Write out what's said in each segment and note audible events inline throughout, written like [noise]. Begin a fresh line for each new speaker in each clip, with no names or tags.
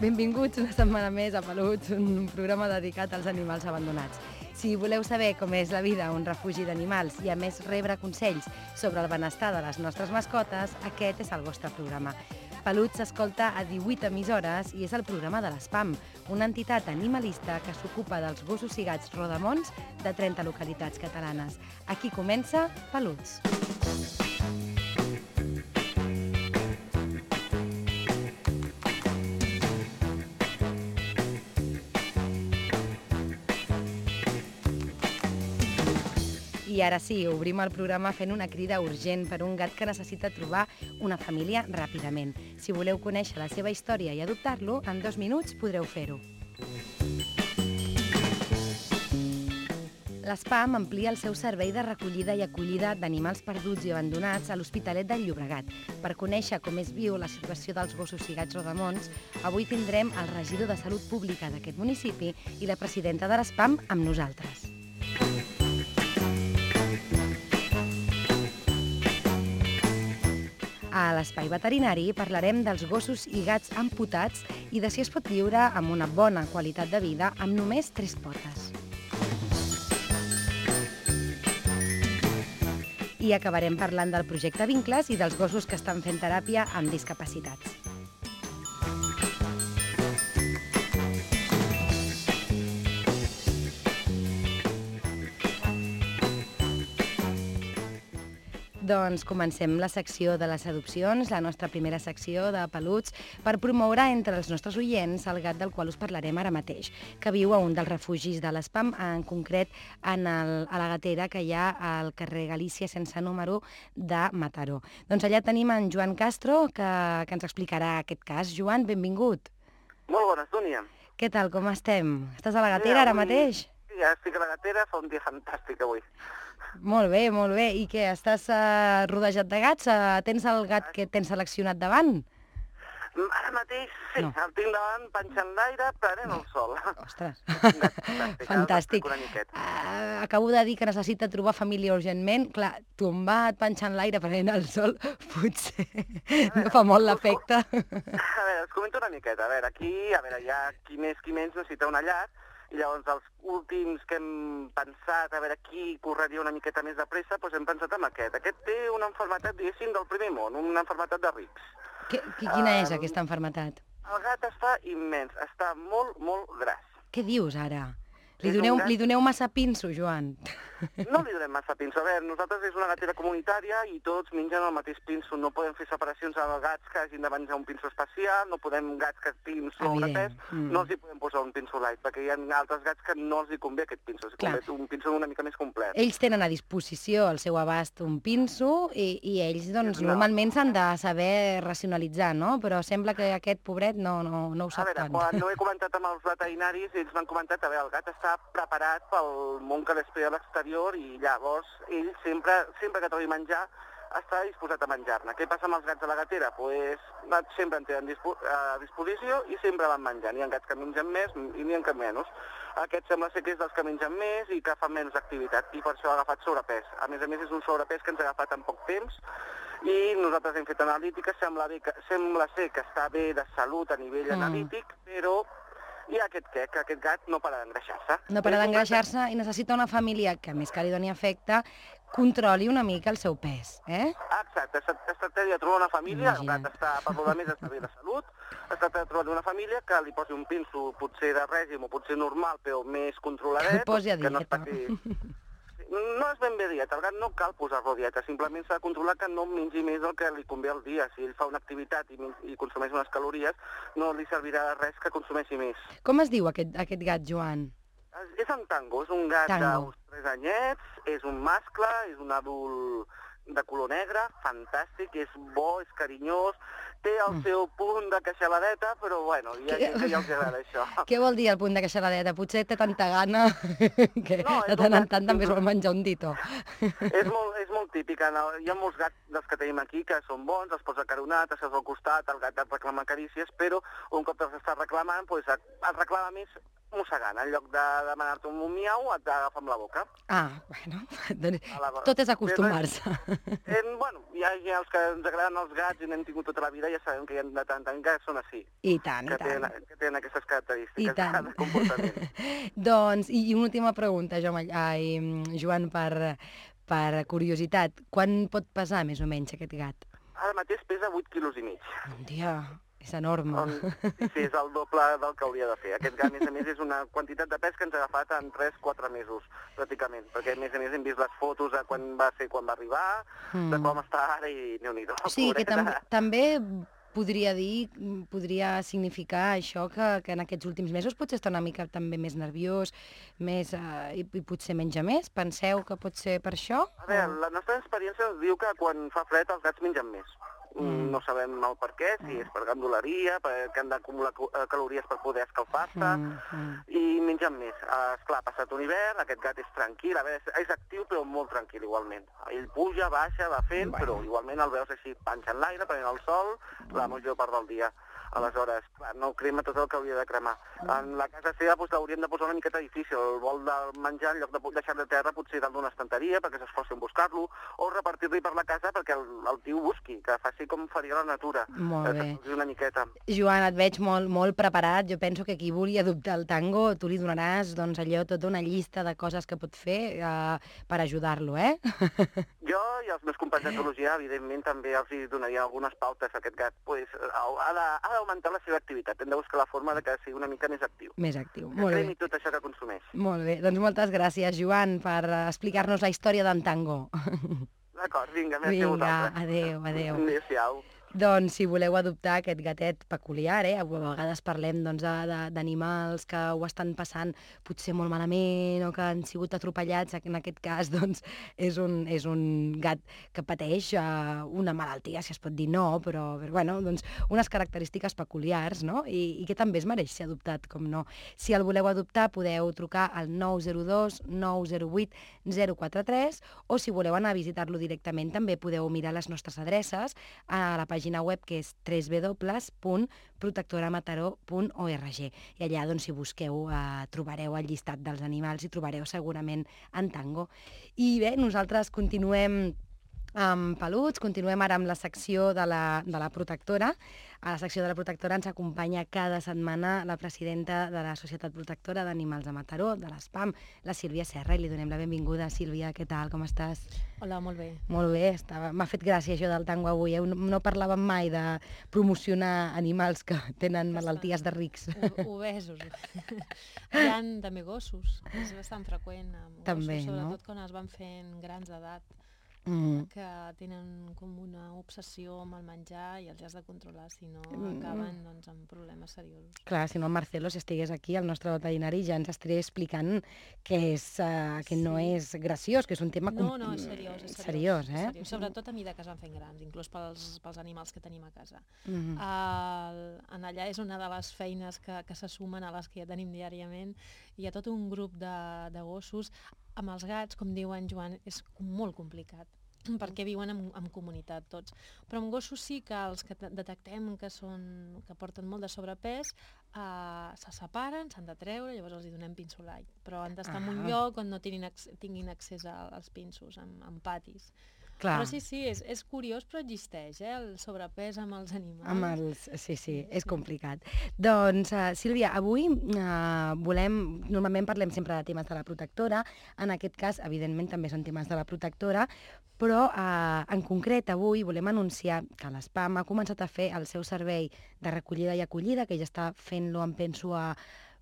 Benvinguts una setmana més a Peluts, un programa dedicat als animals abandonats. Si voleu saber com és la vida a un refugi d'animals i a més rebre consells sobre el benestar de les nostres mascotes, aquest és el vostre programa. Peluts s'escolta a 18 emissores i és el programa de l'ESPAM, una entitat animalista que s'ocupa dels gossos i gats rodamons de 30 localitats catalanes. Aquí comença Peluts. Ara sí, obrim el programa fent una crida urgent per un gat que necessita trobar una família ràpidament. Si voleu conèixer la seva història i adoptar-lo, en dos minuts podreu fer-ho. L'ESPAM amplia el seu servei de recollida i acollida d'animals perduts i abandonats a l'Hospitalet del Llobregat. Per conèixer com és viu la situació dels gossos i gats rodamons, avui tindrem el regidor de Salut Pública d'aquest municipi i la presidenta de l'ESPAM amb nosaltres. L'espai veterinari parlarem dels gossos i gats amputats i de si es pot viure amb una bona qualitat de vida amb només tres potes. I acabarem parlant del projecte Vincles i dels gossos que estan fent teràpia amb discapacitats. Doncs comencem la secció de les adopcions, la nostra primera secció de peluts, per promoure entre els nostres oients el gat del qual us parlarem ara mateix, que viu a un dels refugis de l'ESPAM, en concret en el, a la gatera que hi ha al carrer Galícia sense número de Mataró. Doncs allà tenim en Joan Castro, que, que ens explicarà aquest cas. Joan, benvingut.
Molt bona, Túnia.
Què tal, com estem? Estàs a la gatera ara
avui-
mateix?
Sí, ja estic a la gatera, fa un dia fantàstic avui.
Molt bé, molt bé. I què, estàs uh, rodejat de gats? Uh, tens el gat que tens seleccionat davant?
Ara mateix, sí,
No.
el tinc davant penjant l'aire, prenent el sol. [laughs]
Ostres, [laughs]
fantàstic,
fantàstic. Uh, acabo de dir que necessita trobar família urgentment. Clar, tombat, penjant l'aire, prenent el sol, [laughs] potser no fa molt l'efecte.
A veure, us comento una miqueta. A veure, aquí, a veure, ha qui més, qui menys necessita una llar, llavors els últims que hem pensat, a veure, qui correria una miqueta més de pressa, doncs hem pensat en aquest. Aquest té una enfermetat, diguéssim, del primer món, una enfermetat de rics.
Que, qui- quina és aquesta enfermetat?
El gat està immens, està molt, molt gras.
Què dius ara? Li doneu,
gat-
li doneu massa pinso, Joan.
No li donem massa pinso. A veure, nosaltres és una gatera comunitària i tots mengen el mateix pinso. No podem fer separacions a gats que hagin de menjar un pinso especial, no podem gats que tinguin sobrepès,
Evident. Mm.
no els hi podem posar un pinso light, perquè hi ha altres gats que no els hi convé aquest pinso. Els convé un pinso una mica més complet.
Ells tenen a disposició al seu abast un pinso i, i ells doncs,
No.
normalment s'han de saber racionalitzar, no? Però sembla que aquest pobret no, no, no ho
A
sap
veure,
tant.
quan no he comentat amb els veterinaris, ells m'han comentat, a veure, el gat està preparat pel món que l'espera a l'exterior i llavors ell sempre, sempre que trobi menjar està disposat a menjar-ne. Què passa amb els gats de la gatera? Pues, sempre en tenen a disposició i sempre van menjant. Hi ha gats que mengen més i n'hi ha que menys. Aquest sembla ser que és dels que mengen més i que fan menys activitat i per això ha agafat sobrepès. A més a més és un sobrepès que ens ha agafat en poc temps i nosaltres hem fet analítica, sembla, bé que, sembla ser que està bé de salut a nivell
Mm.
analític, però ha aquest què, que aquest gat no para d'engreixar-se.
No para d'engreixar-se i necessita una família que, més que li doni afecte, controli una mica el seu pes, eh?
Exacte, es, es tracta de trobar una família, el gat està, per lo de més, està bé de salut, es tracta de trobar una família que li posi un pinso potser de règim o potser normal, però més controladet.
Que el posi a
que no es
dieta.
No és ben bé dieta, el gat no cal posar-lo dieta, simplement s'ha de controlar que no mengi més del que li convé al dia. Si ell fa una activitat i, i consumeix unes calories, no li servirà de res que consumeixi més.
Com es diu aquest, aquest gat, Joan?
És- És un tango, és un gat d'uns 3 anyets, és un mascle, és un adult de color negre, fantàstic, és bo, és carinyós, té el
Mm.
seu punt de queixaladeta, però bueno, hi ha gent que ja els agrada [laughs] això.
Què vol dir el punt de queixaladeta? Potser té tanta gana [laughs] que
No,
de tant en tant també es vol menjar un dito. [laughs]
és, molt, és molt típica. No? Hi ha molts gats dels que tenim aquí que són bons, els pots acaronat, estàs al costat, el gat et reclama carícies, però un cop te'ls estàs reclamant, doncs et reclama més mossegant. En lloc de demanar-te un miau, et agafa amb la boca.
Ah, bueno, [laughs] doncs
la-
tot és acostumar-se.
Eh, bueno, hi ha, hi ha els que ens agraden els gats i n'hem tingut tota la vida, ja sabem que hi ha de tant en tant que són així,
I tant,
que
i tant.
tenen, que tenen aquestes característiques
I tant.
de comportament. [laughs]
doncs, i, una última pregunta, jo, ai, Joan, per, per curiositat. Quan pot pesar més o menys aquest gat?
Ara mateix pesa 8 quilos i mig.
Un dia, és enorme.
On, sí, sí, és el doble del que hauria de fer. Aquest gat, a més a més, és una quantitat de pes que ens ha agafat en 3-4 mesos, pràcticament, perquè a més a més hem vist les fotos de quan va ser quan va arribar, de
Mm.
com està ara i déu nhi
O sigui que tam també podria dir, podria significar això que, que en aquests últims mesos potser està una mica també més nerviós, més, eh, i, i potser menja més. Penseu que pot ser per això?
A veure, la nostra experiència diu que quan fa fred els gats mengen més.
Mm.
Mm. No sabem el per què, si és per gandoleria, perquè han d'acumular cu- eh, calories per poder escalfar-se,
Mm, mm.
i mengen més. Esclar, ha passat un hivern, aquest gat és tranquil, a veure, és, és actiu però molt tranquil igualment. Ell puja, baixa, va fent,
Bueno.
però igualment el veus així, panxa en l'aire, prenent el sol, la major part del dia. Aleshores, clar, no crema tot el que hauria de cremar. En la casa seva doncs, l'hauríem de posar una miqueta difícil. El vol de menjar, en lloc de pu- deixar de terra, potser dalt d'una estanteria perquè s'esforci en buscar-lo, o repartir-li per la casa perquè el, el tio busqui, que faci com faria la natura.
Molt bé.
una miqueta.
Joan, et veig molt, molt preparat. Jo penso que qui vulgui adoptar el tango, tu li donaràs doncs, allò, tota una llista de coses que pot fer eh, per ajudar-lo, eh? [laughs]
Jo i els meus companys d'ecologia, evidentment, també els hi donaria algunes pautes a aquest gat. Pues, ha de- ha d'augmentar la seva activitat. Hem de buscar la forma de que sigui una mica més actiu.
Més actiu.
Que
Molt bé.
tot això que consumeix.
Molt bé. Doncs moltes gràcies, Joan, per explicar-nos la història d'en Tango.
D'acord, vinga, merci a
Vinga,
vosaltres.
adeu, adeu.
Adéu-siau.
Doncs si voleu adoptar aquest gatet peculiar, eh? a vegades parlem doncs, d'animals que ho estan passant potser molt malament o que han sigut atropellats, en aquest cas [laughs] doncs, és, un, és un gat que pateix uh, una malaltia, si es pot dir no, però, però bueno, doncs, unes característiques peculiars no? I, i que també es mereix ser adoptat, com no. Si el voleu adoptar podeu trucar al 902 908 043 o si voleu anar a visitar-lo directament també podeu mirar les nostres adreces a la pàgina web que és www.protectoramataró.org i allà doncs, si busqueu eh, trobareu el llistat dels animals i trobareu segurament en tango. I bé, nosaltres continuem amb peluts, continuem ara amb la secció de la, de la protectora. A la secció de la protectora ens acompanya cada setmana la presidenta de la Societat Protectora d'Animals de Mataró, de l'ESPAM, la Sílvia Serra, i li donem la benvinguda. Sílvia, què tal, com estàs?
Hola, molt bé.
Molt bé, estava... m'ha fet gràcia això del tango avui. Eh? No, no parlàvem mai de promocionar animals que tenen malalties de rics.
O- Obesos. [laughs] Hi ha també gossos. És bastant freqüent amb
També,
gossos,
no?
sobretot quan es van fent grans d'edat,
Mm.
que tenen com una obsessió amb el menjar i els has de controlar, si no
Mm.
acaben doncs, amb problemes seriosos.
Clar, si no el Marcelo, si estigués aquí, el nostre veterinari, ja ens estaria explicant que, és, uh, que no
Sí.
és graciós, que és un tema...
No, no, és seriós, és seriós.
seriós eh?
seriós. Sobretot a mida que es van fent grans, inclús pels, pels animals que tenim a casa.
Mm.
El, en allà és una de les feines que, que se sumen a les que ja tenim diàriament. Hi ha tot un grup de, de gossos. Amb els gats, com diu en Joan, és molt complicat perquè viuen en, en comunitat tots. Però amb gossos sí que els que de- detectem que, són, que porten molt de sobrepès eh, se separen, s'han de treure, llavors els hi donem pinsolai. Però han d'estar en un
Ah.
lloc on no tinguin, ac tinguin accés als pinsos, en, en patis.
Clar,
Però sí, sí, és, és curiós, però existeix, eh, el sobrepès amb els animals.
amb els... Sí, sí, és
Sí.
complicat. Doncs, uh, Sílvia, avui uh, volem... Normalment parlem sempre de temes de la protectora, en aquest cas, evidentment, també són temes de la protectora, però uh, en concret avui volem anunciar que l'ESPAM ha començat a fer el seu servei de recollida i acollida, que ja està fent-lo, em penso, a,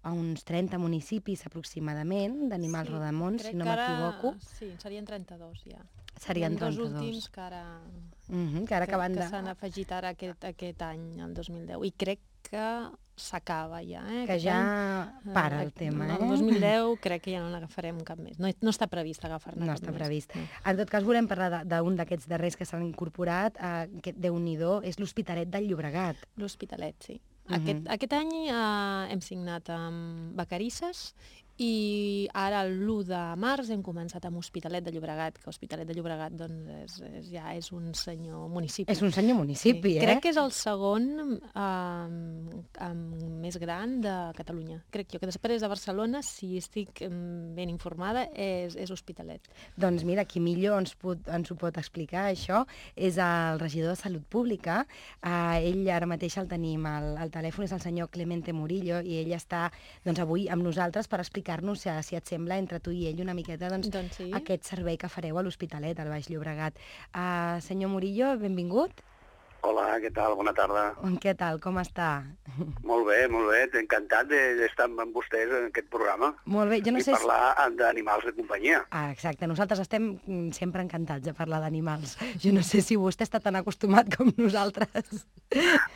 a uns 30 municipis aproximadament d'animals
Sí,
rodamons, si no m'equivoco.
Sí, en serien 32 ja.
Serien
Hi ha
32.
dos últims que ara,
Mm -hmm, que ara
que, que
de...
s'han afegit ara aquest, aquest any, el 2010. I crec que s'acaba ja. Eh?
Que ja
any,
para el
eh,
tema,
El
eh?
2010 crec que ja no n'agafarem cap més. No, no està previst agafar-ne
No
cap
està
més.
previst.
No.
En tot cas, volem parlar d'un d'aquests darrers que s'han incorporat, eh, aquest Déu-n'hi-do, és l'Hospitalet del Llobregat.
L'Hospitalet, sí.
Mhm.
aquest, aquest any eh, hem signat amb Vacarisses i ara l'1 de març hem començat amb Hospitalet de Llobregat, que Hospitalet de Llobregat doncs, és, és, ja és un senyor municipi.
És un senyor municipi, eh?
Crec que és el segon eh, més gran de Catalunya. Crec jo que després de Barcelona, si estic em, ben informada, és, és Hospitalet.
Doncs mira, qui millor ens, pot, ens ho pot explicar, això, és el regidor de Salut Pública. Uh, ell ara mateix el tenim al, al telèfon, és el senyor Clemente Murillo, i ell està doncs, avui amb nosaltres per explicar-nos, si, si et sembla, entre tu i ell una miqueta doncs,
Doncs sí.
aquest servei que fareu a l'Hospitalet, al Baix Llobregat. Uh, senyor Murillo, benvingut.
Hola, què tal? Bona tarda.
Què tal, com està?
Molt bé, molt bé. Encantat de- d'estar amb vostès en aquest programa
Molt bé, jo no
i
sé si...
parlar d'animals de companyia.
Ah, exacte, nosaltres estem mm, sempre encantats de parlar d'animals. Jo no sé si vostè està tan acostumat com nosaltres.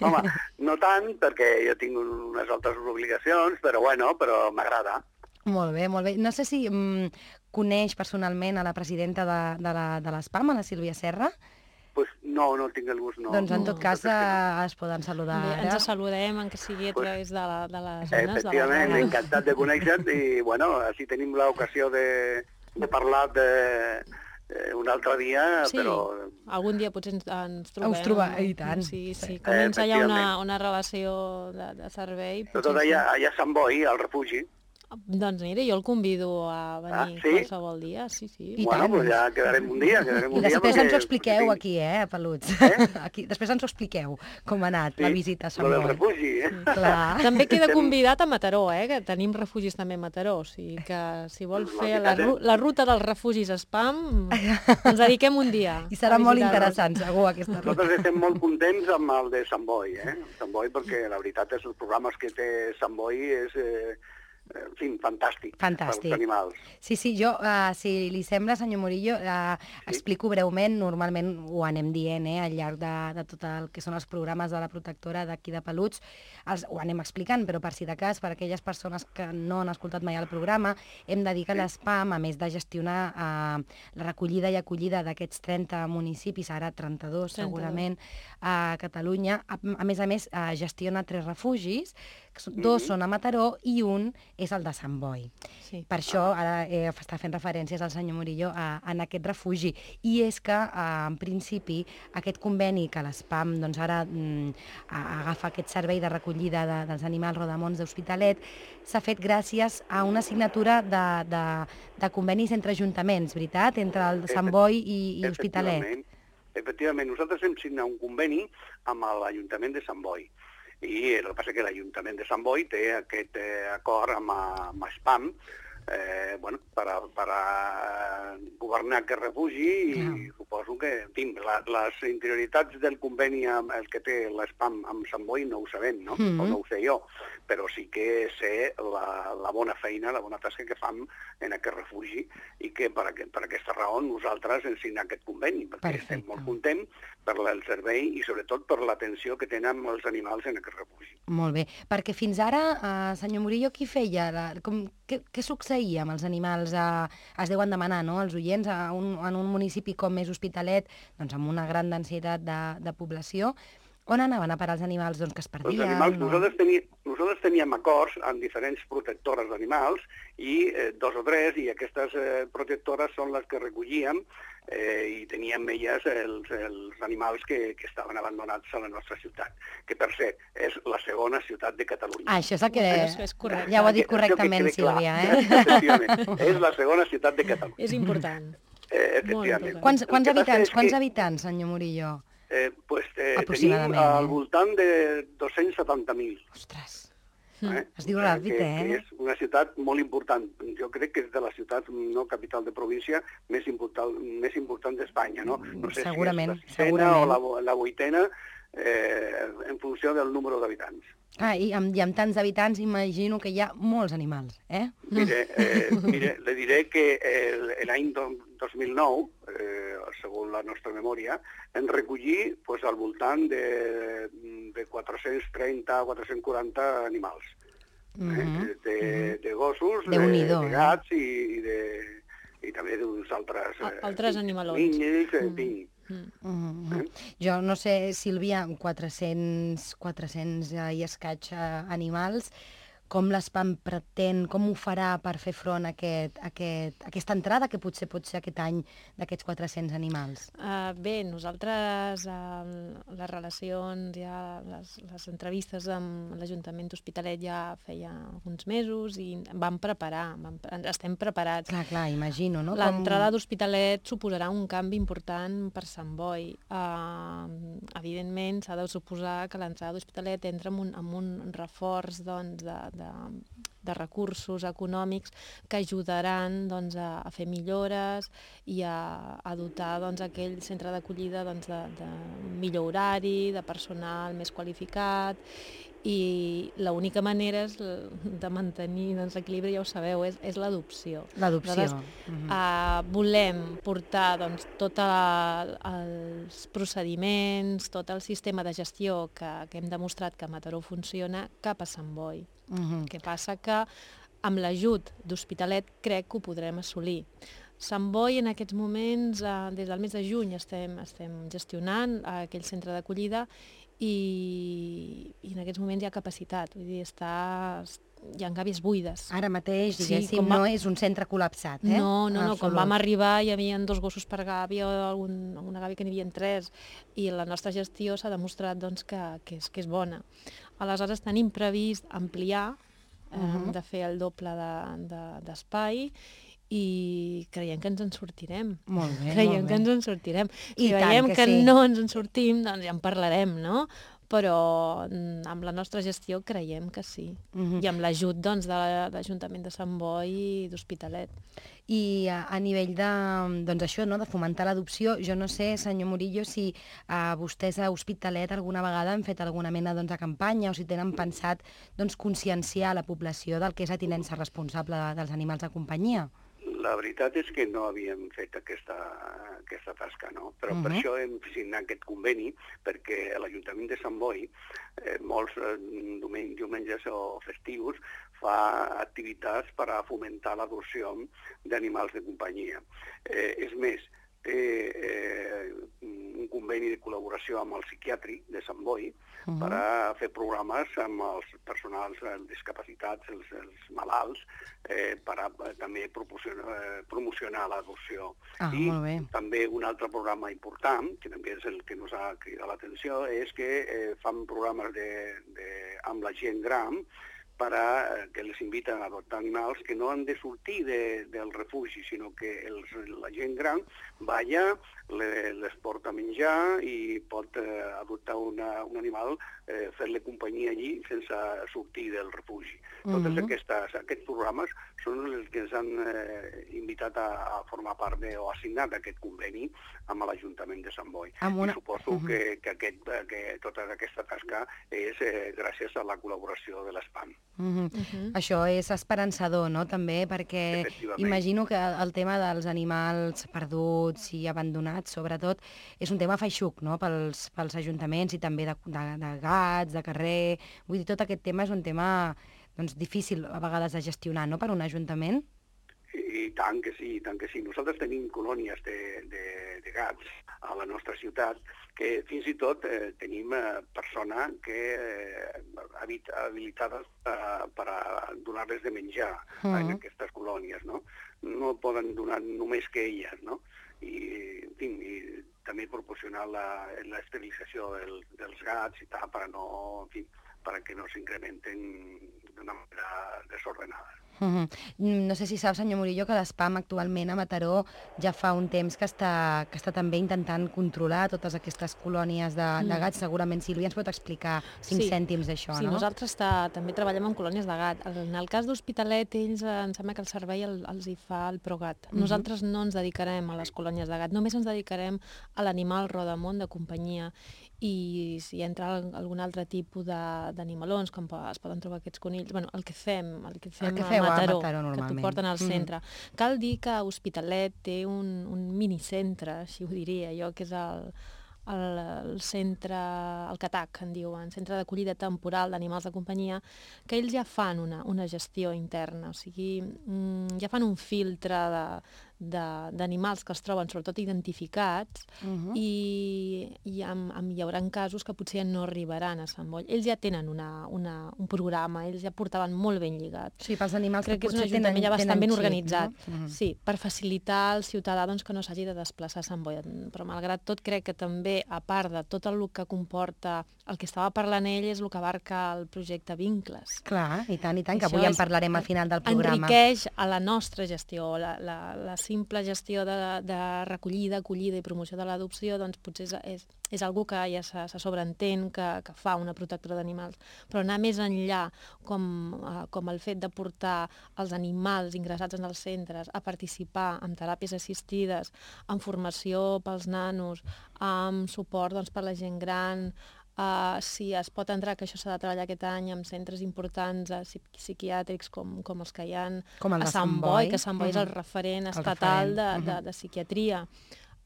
Home, no tant, perquè jo tinc unes altres obligacions, però bueno, però m'agrada.
Molt bé, molt bé. No sé si mm, coneix personalment a la presidenta de, de, la, de l'ESPAM, a la Sílvia Serra.
Pues no, no tinc el gust, no.
doncs en
no.
tot cas eh, es poden saludar
Bé, ens saludem, encara sigui a
Pues,
través de, la, de les zones.
Efectivament,
de les
encantat de conèixer-te i, bueno, així tenim l'ocasió de, de parlar de, eh, un altre dia,
Sí.
però
Algun dia potser ens, ens trobem.
Us troba- i tant.
Sí, sí.
Eh,
Comença ja una, una relació de, de servei.
tot
potser
allà, allà a Sant Boi, al refugi.
Sí. Doncs mira, jo el convido a venir
Ah, sí?
qualsevol dia. Sí, sí.
I
bueno,
tant.
pues ja quedarem un dia, quedarem
I
un dia.
després
perquè-
ens ho expliqueu
perquè
aquí, eh, Peluts?
Eh? [laughs]
Aquí, després ens ho expliqueu, com ha anat la visita a Sant Boi.
refugi, eh?
Clar.
També queda
Estem-
convidat a Mataró, eh, que tenim refugis també a Mataró, o sigui que si vol
La
fer la, la ruta dels refugis spam, ens dediquem un dia.
I serà molt interessant, segur, aquesta ruta.
Nosaltres estem molt contents amb el de Sant Boi, eh? Sant Boi, perquè la veritat és els programes que té Sant Boi és, eh, en fi, fantàstic.
Fantàstic.
Per als animals.
Sí, sí, jo, uh, si li sembla, senyor Murillo, uh, explico breument, normalment ho anem dient eh, al llarg de, de tot el que són els programes de la protectora d'aquí de Peluts, els, ho anem explicant, però per si de cas, per aquelles persones que no han escoltat mai el programa, hem de dir que l'ESPAM, a més de gestionar uh, la recollida i acollida d'aquests 30 municipis, ara 32
32.
segurament, a Catalunya, a, a més a més uh, gestiona tres refugis, dos
Mhm.
són a Mataró i un és el de Sant Boi.
Sí.
Per això ara eh, està fent referències al senyor Murillo a, a aquest refugi. I és que, eh, en principi, aquest conveni que l'ESPAM doncs, ara mm, agafa aquest servei de recollida de, dels animals rodamons d'Hospitalet s'ha fet gràcies a una signatura de, de, de convenis entre ajuntaments, veritat? Entre el Sant Boi i, i Hospitalet.
Efectivament. Efectivament, nosaltres hem signat un conveni amb l'Ajuntament de Sant Boi. I el que passa que l'Ajuntament de Sant Boi té aquest eh, acord amb, amb SPAM eh, bueno, per, a, per a governar aquest refugi i
Clar.
suposo que, fi, la, les interioritats del conveni amb el que té l'SPAM amb Sant Boi no ho sabem, no?
Mhm.
O no ho sé jo, però sí que sé la, la bona feina, la bona tasca que fan en aquest refugi i que per, aquest, per aquesta raó nosaltres hem signat aquest conveni, perquè
Perfecte.
estem molt contents per el servei i sobretot per l'atenció que tenen els animals en aquest refugi.
Molt bé, perquè fins ara, eh, senyor Murillo, qui feia? La, com, què, què succeïa amb els animals? Eh, es deuen demanar, no?, els oients, a un, en un municipi com és Hospitalet, doncs amb una gran densitat de, de població, on anaven a parar els animals doncs, que es
Els
perdien?
animals,
no?
nosaltres, tení, nosaltres teníem acords amb diferents protectores d'animals i eh, dos o tres, i aquestes eh, protectores són les que recollíem eh, i teníem elles els, els animals que, que estaven abandonats a la nostra ciutat, que per cert és la segona ciutat de Catalunya.
Ah, això és el que...
És- és correcte.
Ja ho ha dit
Això que
correctament,
quede clar.
Sílvia, eh?
És la segona ciutat de Catalunya.
És important.
Eh,
Molt
efectivament.
important.
Quants, quants
que
habitants,
és
quants
que,
habitants, senyor Murillo?
Eh, pues, eh, tenim
Aproximadament,
al
eh?
voltant de 270.000.
Ostres,
Eh?
es diu
Eh,
ràpid,
que,
eh?
que és una ciutat molt important. Jo crec que és de la ciutat, no capital de província, més important, més important d'Espanya, no? No sé
Segurament,
si és la
segurament.
o la, la vuitena, eh, en funció del número d'habitants.
Ah, i amb, i amb tants habitants imagino que hi ha molts animals, eh?
Mire, eh, mire, le diré que el- l'any do- 2009, eh, segons la nostra memòria, en recollir pues, al voltant de, de 430 440 animals. Mm -hmm. eh? de, de gossos, de, de, de gats i, i, de, i també d'uns altres...
Eh, altres animalons.
Ninyes, en fi. Mm.
Mm -hmm. eh? Jo no sé, Sílvia, 400, 400 i escaig animals, com l'ESPAM pretén, com ho farà per fer front a, aquest, a, aquest, a aquesta entrada que potser pot ser aquest any d'aquests 400 animals?
Uh, bé, nosaltres uh, les relacions, ja les, les entrevistes amb l'Ajuntament d'Hospitalet ja feia alguns mesos i vam preparar, vam, estem preparats.
Clar, clar, imagino, no?
L'entrada com... d'Hospitalet suposarà un canvi important per Sant Boi. Uh, evidentment, s'ha de suposar que l'entrada d'Hospitalet entra amb un, amb un reforç doncs, de, de de, de recursos econòmics que ajudaran doncs, a, a fer millores i a, a dotar doncs, aquell centre d'acollida doncs, de, de millor horari, de personal més qualificat i l'única manera és de mantenir doncs, l'equilibri, ja ho sabeu, és, és l'adopció.
L'adopció.
Uh -huh. uh, volem portar doncs, tots els procediments, tot el sistema de gestió que, que hem demostrat que a Mataró funciona cap a Sant Boi. Uh -huh. Què passa que amb l'ajut d'Hospitalet crec que ho podrem assolir. Sant Boi en aquests moments, eh, des del mes de juny, estem, estem gestionant aquell centre d'acollida i, i en aquests moments hi ha capacitat, vull dir, està, hi ha gàbies buides.
Ara mateix, diguéssim, sí, va... no és un centre col·lapsat, eh?
No, no, no, quan vam arribar hi havia dos gossos per gàbia, algun, alguna gàbia que n'hi havia tres, i la nostra gestió s'ha demostrat doncs, que, que, és, que és bona. Aleshores tenim previst ampliar, eh, uh -huh. de fer el doble d'espai, de, de i creiem que ens en sortirem.
Molt bé,
creiem
molt
bé. que ens en sortirem. I si veiem que, que sí. no ens en sortim, doncs ja en parlarem, no? Però mm, amb la nostra gestió creiem que sí. Mm -hmm. I amb l'ajut doncs, de l'Ajuntament de Sant Boi i d'Hospitalet.
I a, a nivell de, doncs això, no, de fomentar l'adopció, jo no sé, senyor Murillo, si a vostès a Hospitalet alguna vegada han fet alguna mena doncs, de campanya o si tenen pensat doncs, conscienciar la població del que és la tinença responsable dels animals de companyia.
La veritat és que no havíem fet aquesta, aquesta tasca, no? Però uh -huh. per això hem signat aquest conveni, perquè l'Ajuntament de Sant Boi, eh, molts eh, diumenges o festius, fa activitats per a fomentar l'adopció d'animals de companyia. Eh, és més, té eh, un conveni de col·laboració amb el psiquiàtric de Sant Boi uh -huh. per a fer programes amb els personals discapacitats, els, els malalts, eh, per a eh, també eh, promocionar l'adopció.
Ah,
I també un altre programa important, que també és el que ens ha cridat l'atenció, és que eh, fan programes de, de, amb la gent gran para, que les inviten a adoptar animals que no han de sortir de, del refugi, sinó que els, la gent gran va allà, le, les porta a menjar i pot eh, adoptar una, un animal, eh, fer-li companyia allí sense sortir del refugi. Mm -hmm. Tots aquestes, aquests programes són els que ens han eh, invitat a, a formar part de, o assignat aquest conveni amb l'Ajuntament de Sant Boi. Una... I suposo uh -huh. que, que, aquest, que tota aquesta tasca és eh, gràcies a la col·laboració de l'ESPAM.
Uh -huh. Uh -huh. Això és esperançador, no?, també, perquè imagino que el tema dels animals perduts i abandonats, sobretot, és un tema feixuc, no?, pels, pels ajuntaments i també de, de, de gats, de carrer... Vull dir, tot aquest tema és un tema doncs, difícil a vegades de gestionar, no?, per un ajuntament.
I tant que sí, tant que sí. Nosaltres tenim colònies de, de, de gats a la nostra ciutat que fins i tot eh, tenim eh, persones que eh, habilitades eh, per a donar-les de menjar uh -huh. en aquestes colònies, no? No poden donar només que elles, no? I, en fi, i també proporcionar l'esterilització del, dels gats i tal, per no, en fi, perquè no s'incrementen d'una manera desordenada.
Uh -huh. No sé si saps, senyor Murillo, que l'ESPAM actualment a Mataró ja fa un temps que està, que està també intentant controlar totes aquestes colònies de, mm. de gats. Segurament Sílvia ens pot explicar cinc sí. cèntims d'això,
sí,
no?
Sí, nosaltres està, també treballem amb colònies de gat. En el cas d'Hospitalet, ells eh, em sembla que el servei el, els hi fa el Progat. Uh -huh. Nosaltres no ens dedicarem a les colònies de gat, només ens dedicarem a l'animal rodamont de companyia i si entra algun altre tipus d'animalons, com es poden trobar aquests conills, bueno, el que fem, el que fem,
el que feu
a Mataró,
Mataró,
que t'ho porten al
Mhm.
centre. Cal dir que Hospitalet té un, un minicentre, així ho diria jo, que és el, el, el centre, el CATAC, en diuen, Centre d'Acollida Temporal d'Animals de Companyia, que ells ja fan una, una gestió interna, o sigui, mm, ja fan un filtre de- d'animals que es troben sobretot identificats
Uh -huh.
i, i amb, amb, hi haurà casos que potser no arribaran a Sant Boi. Ells ja tenen una, una, un programa, ells ja portaven molt ben lligat.
Sí, pels animals
Crec que és un ajuntament
tenen,
ja bastant
tenen
ben
xip,
organitzat.
No? Mhm.
Sí, per facilitar al ciutadà doncs, que no s'hagi de desplaçar a Sant Boi. Però malgrat tot crec que també, a part de tot el que comporta el que estava parlant ell, és el que abarca el projecte Vincles.
Clar, i tant, i tant, que
Això
avui en parlarem al final del programa.
enriqueix a la nostra gestió, la, la, la simple gestió de, de recollida, acollida i promoció de l'adopció, doncs potser és, és, és algú que ja se, se sobreentén que, que fa una protectora d'animals, però anar més enllà, com, eh, com el fet de portar els animals ingressats en els centres a participar en teràpies assistides, en formació pels nanos, amb suport doncs, per la gent gran, Uh, si es pot entrar, que això s'ha de treballar aquest any amb centres importants uh, psiquiàtrics com, com els que hi ha
Com el
a Sant
Sant
Boi,
Boi.
que Sant Boi és el
Mhm.
referent
El
estatal
referent,
de, de,
mhm.
de psiquiatria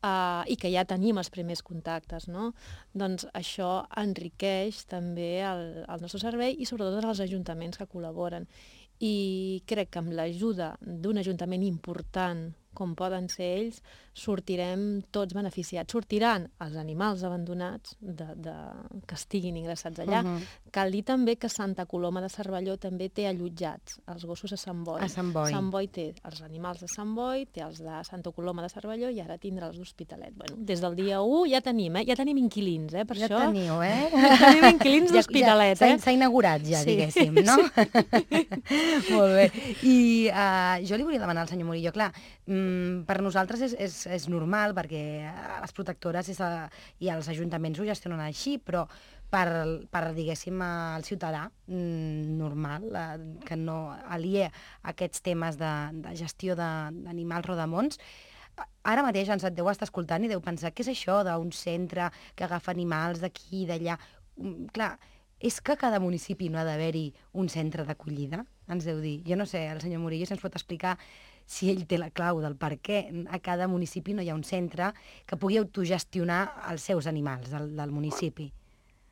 uh, i que ja tenim els primers contactes, no? Doncs això enriqueix també el, el nostre servei i sobretot els ajuntaments que col·laboren. I crec que amb l'ajuda d'un ajuntament important com poden ser ells, sortirem tots beneficiats. Sortiran els animals abandonats de, de, que estiguin ingressats allà.
Mhm.
Cal dir també que Santa Coloma de Cervelló també té allotjats els gossos a Sant Boi.
A Sant Boi.
Sant Boi té els animals de Sant Boi, té els de Santa Coloma de Cervelló i ara tindrà els d'Hospitalet. Bueno, des del dia 1 ja tenim, eh? Ja tenim inquilins, eh? Per
ja
això...
teniu, eh? [laughs]
Ja tenim inquilins [laughs] d'Hospitalet,
ja,
eh?
S'ha inaugurat ja,
Sí.
diguéssim, no? [laughs] Molt bé. I uh, jo li volia demanar al senyor Murillo, clar, mm, per nosaltres és, és, és normal, perquè eh, les protectores és, uh, i els ajuntaments ho gestionen així, però per, per diguéssim, al ciutadà mm, normal, uh, que no alia aquests temes de, de gestió d'animals rodamons, ara mateix ens et deu estar escoltant i deu pensar què és això d'un centre que agafa animals d'aquí i d'allà. Mm, Clar, és que a cada municipi no ha d'haver-hi un centre d'acollida? Ens deu dir. Jo no sé, el senyor Murillo se'ns pot explicar si ell té la clau del per què a cada municipi no hi ha un centre que pugui autogestionar els seus animals del, del municipi.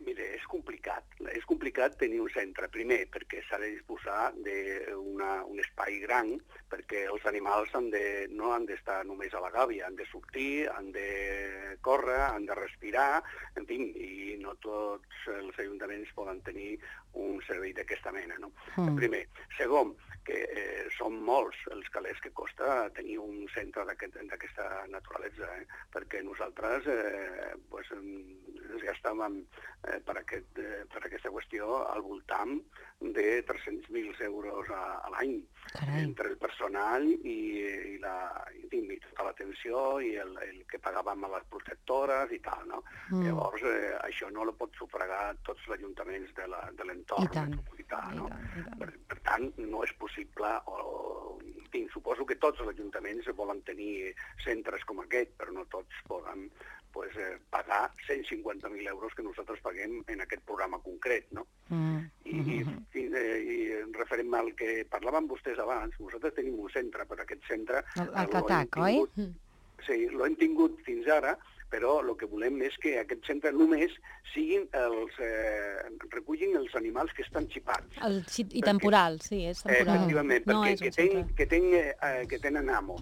Mire, és complicat. És complicat tenir un centre, primer, perquè s'ha de disposar d'un espai gran, perquè els animals han de, no han d'estar només a la gàbia, han de sortir, han de córrer, han de respirar, en fi, i no tots els ajuntaments poden tenir un servei d'aquesta mena, no?
Mm.
Primer. Segon, que eh, són molts els calés que costa tenir un centre d'aquest- d'aquesta naturalesa, eh? perquè nosaltres eh, pues, ens gastàvem eh, per, aquest, eh, per aquesta qüestió al voltant de 300.000 euros a, a l'any entre el personal i, i, la, i, i tota l'atenció i el, el que pagàvem a les protectores i tal, no?
Mm.
Llavors, eh, això no lo pot sufragar tots els ajuntaments de
I
l'entorn metropolità,
I
no?
tant, i tant.
Per, per tant, no és possible, o, fi, suposo que tots els ajuntaments volen tenir centres com aquest, però no tots poden pues, eh, pagar 150.000 euros que nosaltres paguem en aquest programa concret, no?
Mm.
I, i, i, eh, i referent al que parlaven vostès abans, nosaltres tenim un centre, però aquest centre...
El- el
eh,
CATAC, oi?
tingut- Sí, l'hem tingut fins ara, però el que volem és que aquest centre només siguin els, eh, recullin els animals que estan xipats.
El, I
Perquè-
temporal, sí, és
Eh,
temporal.
efectivament,
no
perquè
és
que, ten, que, ten, eh, que tenen amo,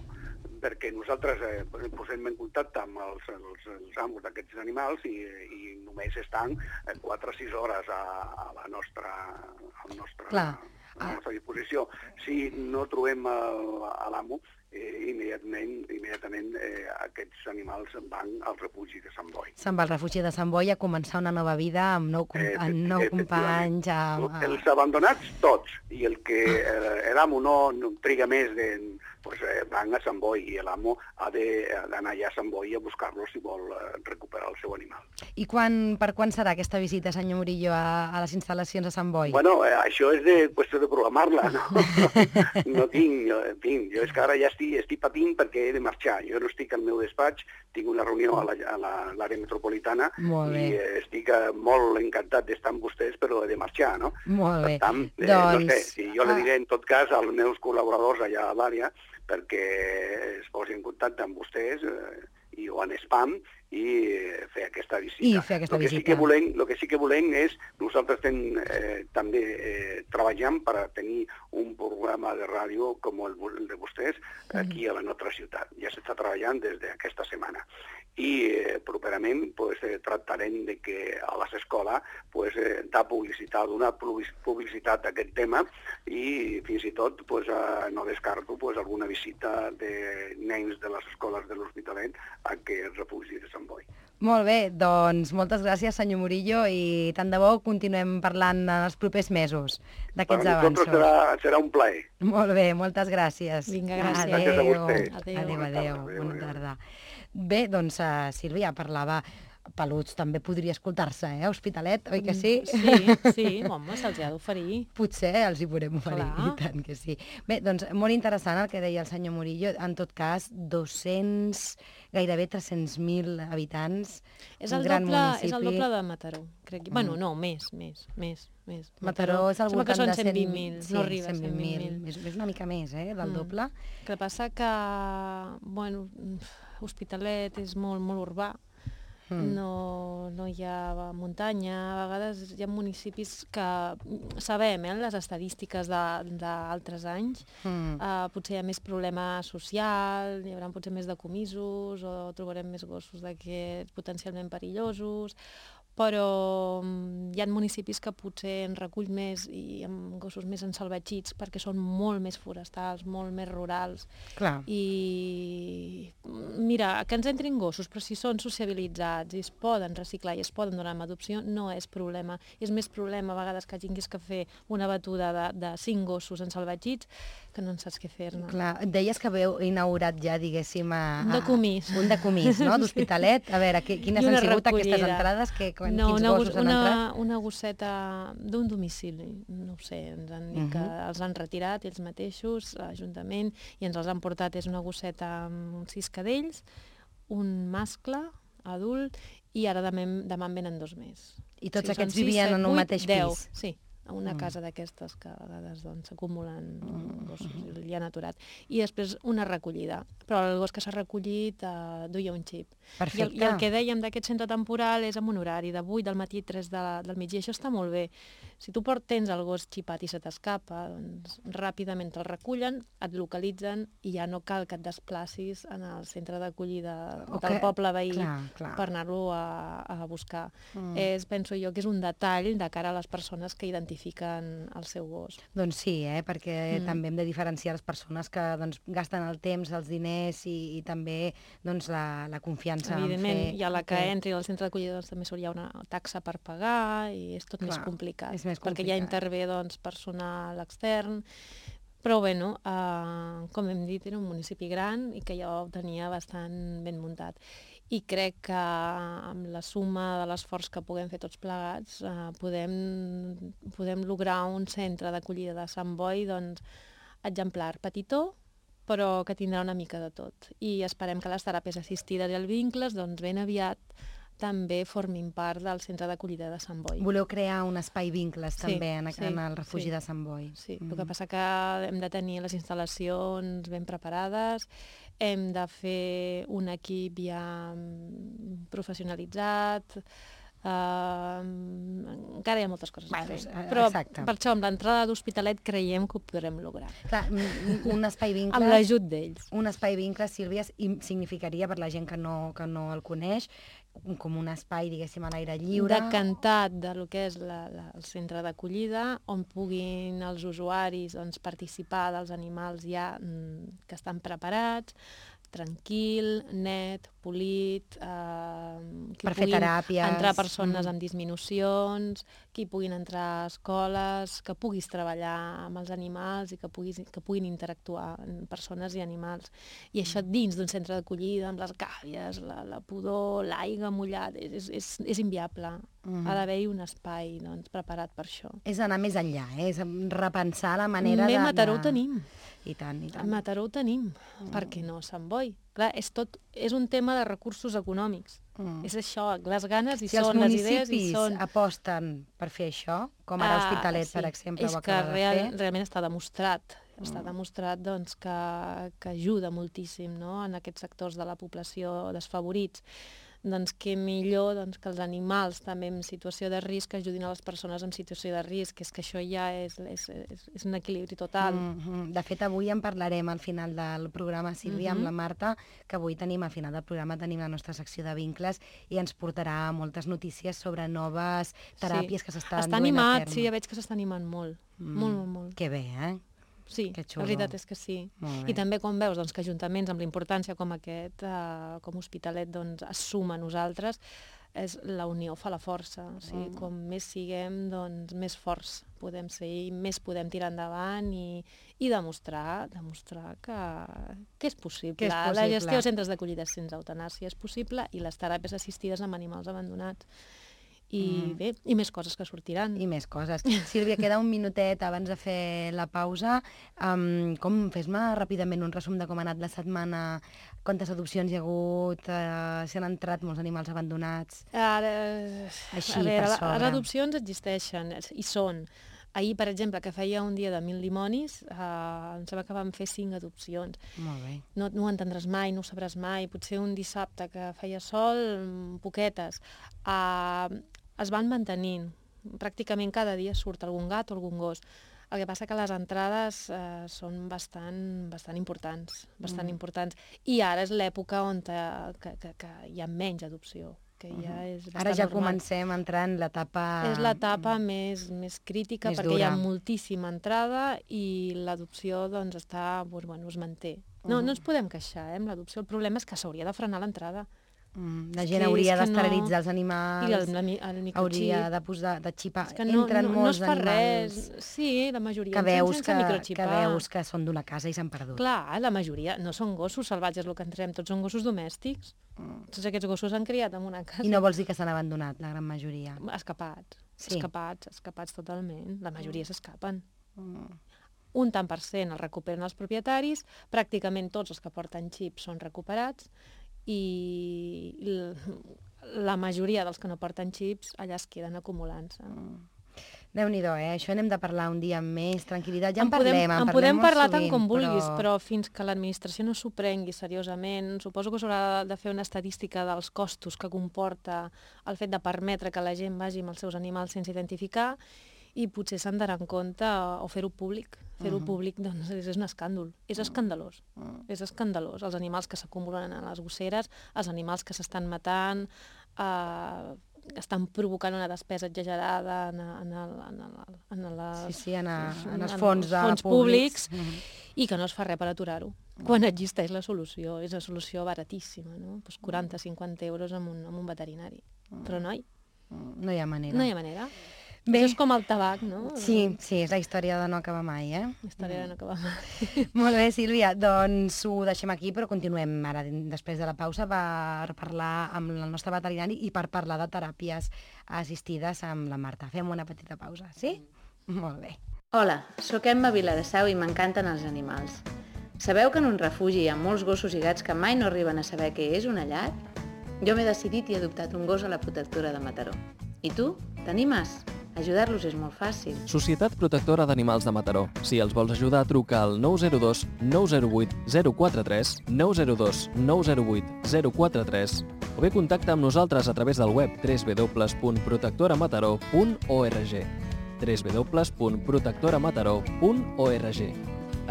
perquè nosaltres eh, posem en contacte amb els, els, els amos d'aquests animals i, i només estan 4 o 6 hores a, a la nostra, al nostre,
Clar.
a la nostra disposició. Si no trobem l'amo, eh, immediatament, immediatament eh, aquests animals van al refugi de Sant Boi.
Se'n va al refugi de Sant Boi a començar una nova vida amb nou, com,
Eh,
amb nou companys. Amb,
Els abandonats, tots, i el que eh, l'amo no, no triga més de pues, eh, van a Sant Boi i l'amo ha d'anar allà a Sant Boi a buscar-lo si vol eh, recuperar el seu animal.
I quan, per quan serà aquesta visita, senyor Murillo, a, a les instal·lacions de Sant Boi?
Bueno, eh, això és de qüestió de programar-la, no? [laughs] no tinc, jo, en fi, jo és que ara ja estic, estic patint perquè he de marxar. Jo no estic al meu despatx, tinc una reunió a l'àrea la, a l'àrea metropolitana i eh, estic eh, molt encantat d'estar amb vostès, però he de marxar, no?
Molt bé.
Per tant, eh,
doncs...
no sé, si jo le
ah,
diré en tot cas als meus col·laboradors allà a l'àrea perquè es posin en contacte amb vostès eh, i o en spam i eh, fer aquesta visita.
I fer aquesta
lo que Sí que volem, lo que sí que volem és, nosaltres estem eh, també eh, treballant per tenir un programa de ràdio com el, el de vostès aquí a la nostra ciutat. Ja s'està treballant des d'aquesta setmana. I eh, properament pues, eh, tractarem de que a les escoles pues, eh, de publicitat, donar public- publicitat a aquest tema i fins i tot pues, eh, no descarto pues, alguna visita de nens de les escoles de l'Hospitalet a aquest refugi de Sant Boi.
Molt bé, doncs moltes gràcies, senyor Murillo, i tant de bo continuem parlant en els propers mesos
Per
d'aquests avanços.
serà, serà un plaer.
Molt bé, moltes gràcies.
Vinga, gràcies.
Gràcies a vostè.
Adéu.
Adéu,
Bona
adéu,
tarda, adéu,
bona
adéu.
tarda. Bé, doncs, uh, Sílvia parlava peluts també podria escoltar-se, eh, Hospitalet, oi que sí?
Sí, [laughs] sí, home, se'ls ha d'oferir.
Potser els hi podem oferir,
Clar.
i tant que sí. Bé, doncs molt interessant el que deia el senyor Murillo. En tot cas, 200, gairebé 300.000 habitants,
És
un
el,
gran
doble,
municipi.
és el doble de Mataró, crec. Mm. Bueno, no, més, més, més, més.
Mataró és al voltant de
120.000,
sí,
no arriba a
120.000.
120.000.
És, és una mica més, eh, del
Mm.
doble.
El que passa que, bueno, Hospitalet és molt, molt urbà,
Mm.
no, no hi ha muntanya, a vegades hi ha municipis que sabem, eh, les estadístiques de- d'altres anys,
Mm.
uh, potser hi ha més problema social, hi haurà potser més decomisos o trobarem més gossos d'aquests potencialment perillosos, però mm, hi ha municipis que potser en recull més i amb gossos més ensalvatgits perquè són molt més forestals, molt més rurals
Clar.
i mm, mira, que ens entrin gossos, però si són sociabilitzats i es poden reciclar i es poden donar en adopció, no és problema. És més problema a vegades que tinguis que fer una batuda de, de cinc gossos ensalvatgits que no en saps què fer-ne.
Clar, deies que haveu inaugurat ja, diguéssim, a,
Un
a,
decomís.
un decomís, no?, d'Hospitalet. A veure, qui- quines han
una
sigut aquestes
recollida.
entrades? Que, quan,
no,
quins
una,
gossos
gos-
han entrat?
una, una gosseta d'un domicili, no ho sé, ens han dit que
Mhm.
els han retirat ells mateixos, l'Ajuntament, i ens els han portat, és una gosseta amb sis cadells, un mascle adult, i ara demà, demà en venen dos més.
I tots
Sí,
aquests vivien
set,
en un mateix
deu,
pis?
Sí, a una
Mm.
casa d'aquestes que a vegades doncs, s'acumulen
Mm.
gossos i li han aturat. I després una recollida, però el gos que s'ha recollit eh, duia un xip. I el. I el que dèiem d'aquest centre temporal és amb un horari de 8 del matí a 3 de, del migdia. Això està molt bé. Si tu tens el gos xipat i se t'escapa, doncs ràpidament te'l recullen, et localitzen i ja no cal que et desplacis en el centre d'acollida
O
del poble veí
clar, clar.
per anar-lo a, a buscar.
Mm.
És, penso jo, que és un detall de cara a les persones que identifiquen el seu gos.
Doncs sí, eh? perquè
Mm.
també hem de diferenciar les persones que doncs, gasten el temps, els diners i, i també doncs, la, la confiança
Evidentment,
en fer...
i a la que entri al centre d'acollida doncs, també ha una taxa per pagar i és tot més
Clar,
complicat.
és més
Perquè ja
complicat.
intervé doncs, personal extern, però bueno, eh, com hem dit, era un municipi gran i que ja ho tenia bastant ben muntat. I crec que amb la suma de l'esforç que puguem fer tots plegats eh, podem, podem lograr un centre d'acollida de Sant Boi doncs, exemplar, petitó, però que tindrà una mica de tot. I esperem que les teràpies assistides i els vincles doncs, ben aviat també formin part del centre d'acollida de Sant Boi.
Voleu crear un espai vincles
Sí,
també en,
sí,
en el refugi
sí.
de Sant Boi.
Sí,
Mm.
el que passa que hem de tenir les instal·lacions ben preparades, hem de fer un equip ja mm, professionalitzat, Uh, encara hi ha moltes coses
Bueno,
a fer.
eh,
Però
exacte.
per això, amb l'entrada d'Hospitalet creiem que ho podrem lograr.
Clar, un espai vincles... [laughs]
Amb l'ajut d'ells.
Un espai vincles, Sílvia, significaria per la gent que no, que no el coneix com un espai, diguéssim, a l'aire lliure.
decantat de lo que és la, la, el centre d'acollida, on puguin els usuaris doncs, participar dels animals ja mm, que estan preparats, tranquil, net, polit, eh, que
Per fer
puguin
teràpies.
entrar persones
Mm.
amb disminucions, que hi puguin entrar a escoles, que puguis treballar amb els animals i que, puguis, que puguin interactuar amb persones i animals. I això
Mm.
dins d'un centre d'acollida, amb les gàbies, la, la pudor, l'aigua mullada, és, és, és inviable.
Mhm.
Ha d'haver-hi un espai doncs, preparat per això.
És anar més enllà, eh? és repensar la manera
Bé,
de...
a Mataró
de...
ho tenim.
I tant, i
A
tant.
Mataró ho tenim,
Mm.
per què no Sant Boi? Clar, és, tot, és un tema de recursos econòmics.
Mm.
És això, les ganes hi
si
són, les idees hi
municipis
són.
aposten per fer això, com ara
Ah,
Hospitalet,
sí.
per exemple,
és
ho
que
de
real,
fer.
realment està demostrat, està
Mm.
demostrat doncs, que, que ajuda moltíssim no? en aquests sectors de la població desfavorits. Doncs què millor doncs, que els animals també en situació de risc ajudin a les persones en situació de risc, és que això ja és, és, és, és un equilibri total.
Mm -hmm. De fet, avui en parlarem al final del programa, Sílvia, amb
Mhm.
la Marta, que avui tenim, al final del programa tenim la nostra secció de vincles i ens portarà moltes notícies sobre noves teràpies
Sí.
que s'estan duent a
animat,
terme.
sí, ja veig que s'està animant molt.
Mm.
Molt, molt, molt.
Que bé, eh?
Sí, la veritat és que sí. I
bé.
també quan veus doncs, que ajuntaments amb la importància com aquest, eh, com Hospitalet, doncs, es suma a nosaltres, és la unió fa la força. O sigui,
Mm.
com més siguem, doncs més forts podem ser i més podem tirar endavant i, i demostrar, demostrar que, que és possible.
Que és
La
possible.
gestió de centres d'acollida sense eutanàsia és possible i les teràpies assistides amb animals abandonats. I
Mm.
bé, i més coses que sortiran.
I més coses. Sílvia, queda un minutet abans de fer la pausa. Um, com Fes-me ràpidament un resum de com ha anat la setmana, quantes adopcions hi ha hagut, uh, si han entrat molts animals abandonats.
Ara,
Així,
a veure,
per
les adopcions existeixen i són. Ahir, per exemple, que feia un dia de mil dimonis, eh, em sembla que vam fer cinc adopcions.
Molt bé.
No, no ho entendràs mai, no ho sabràs mai. Potser un dissabte que feia sol, mm, poquetes. Eh, es van mantenint. Pràcticament cada dia surt algun gat o algun gos. El que passa que les entrades eh, són bastant, bastant importants, bastant
Mm.
importants. I ara és l'època on te, que, que, que hi ha menys adopció, que ja és bastant
Ara ja
normal.
comencem a entrar en l'etapa...
És l'etapa més, més crítica
Més
perquè hi ha
dura.
moltíssima entrada i l'adopció doncs, està, doncs, bueno, es manté. No,
Mhm.
no ens podem queixar eh, amb l'adopció. El problema és que s'hauria de frenar l'entrada.
Mm, la gent hauria d'esterilitzar
no-
els animals,
I el, mi- el microxip.
hauria de posar, de xipar.
És que no,
Entren
no, no
molts
fa
animals
res. Sí, la majoria
que veus que, que veus que són d'una casa i s'han perdut.
Clar, la majoria no són gossos salvatges el que entrem, tots són gossos domèstics.
Mm.
Tots aquests gossos s'han criat en una casa.
I no vols dir que s'han abandonat, la gran majoria.
Escapats,
Sí.
escapats, escapats totalment. La majoria s'escapen.
Mm.
un tant per cent el recuperen els propietaris, pràcticament tots els que porten xips són recuperats i la majoria dels que no porten xips allà es queden acumulant-se.
Déu-n'hi-do, eh? Això n'hem de parlar un dia més tranquil·litat. Ja en,
podem,
parlem, en,
en
parlem
podem parlar tant
sovint,
com vulguis,
però...
però... fins que l'administració no s'ho prengui seriosament, suposo que s'haurà de fer una estadística dels costos que comporta el fet de permetre que la gent vagi amb els seus animals sense identificar i potser s'han d'anar en compte o fer-ho públic. Fer-ho
Mhm.
públic doncs, és, és un escàndol, és escandalós.
Mm.
És escandalós. Els animals que s'acumulen a les gosseres, els animals que s'estan matant, eh, estan provocant una despesa exagerada en, en, el, en, el, en les,
Sí, sí, en, a, en els
en
fons,
els
de
fons
públics.
públics.
Mhm.
i que no es fa res per aturar-ho. Quan existeix la solució, és una solució baratíssima, no? Pues 40-50 euros amb un, amb un veterinari. Però no hi,
Mm, No hi ha manera.
no hi ha manera.
Bé.
Això és com el tabac, no?
Sí, sí, és la història de no acabar mai, eh?
La història de no acabar mai. [laughs]
Molt bé, Sílvia, doncs ho deixem aquí, però continuem ara, després de la pausa, per parlar amb el nostre veterinari i per parlar de teràpies assistides amb la Marta. Fem una petita pausa, sí? Molt bé.
Hola, sóc Emma Viladasau i m'encanten els animals. Sabeu que en un refugi hi ha molts gossos i gats que mai no arriben a saber què és una llar? Jo m'he decidit i he adoptat un gos a la protectora de Mataró. I tu? T'animes? Ajudar-los és molt fàcil.
Societat Protectora d'Animals de Mataró. Si els vols ajudar, truca al 902 908 043, 902 908 043 o bé contacta amb nosaltres a través del web www.protectoramataró.org www.protectoramataró.org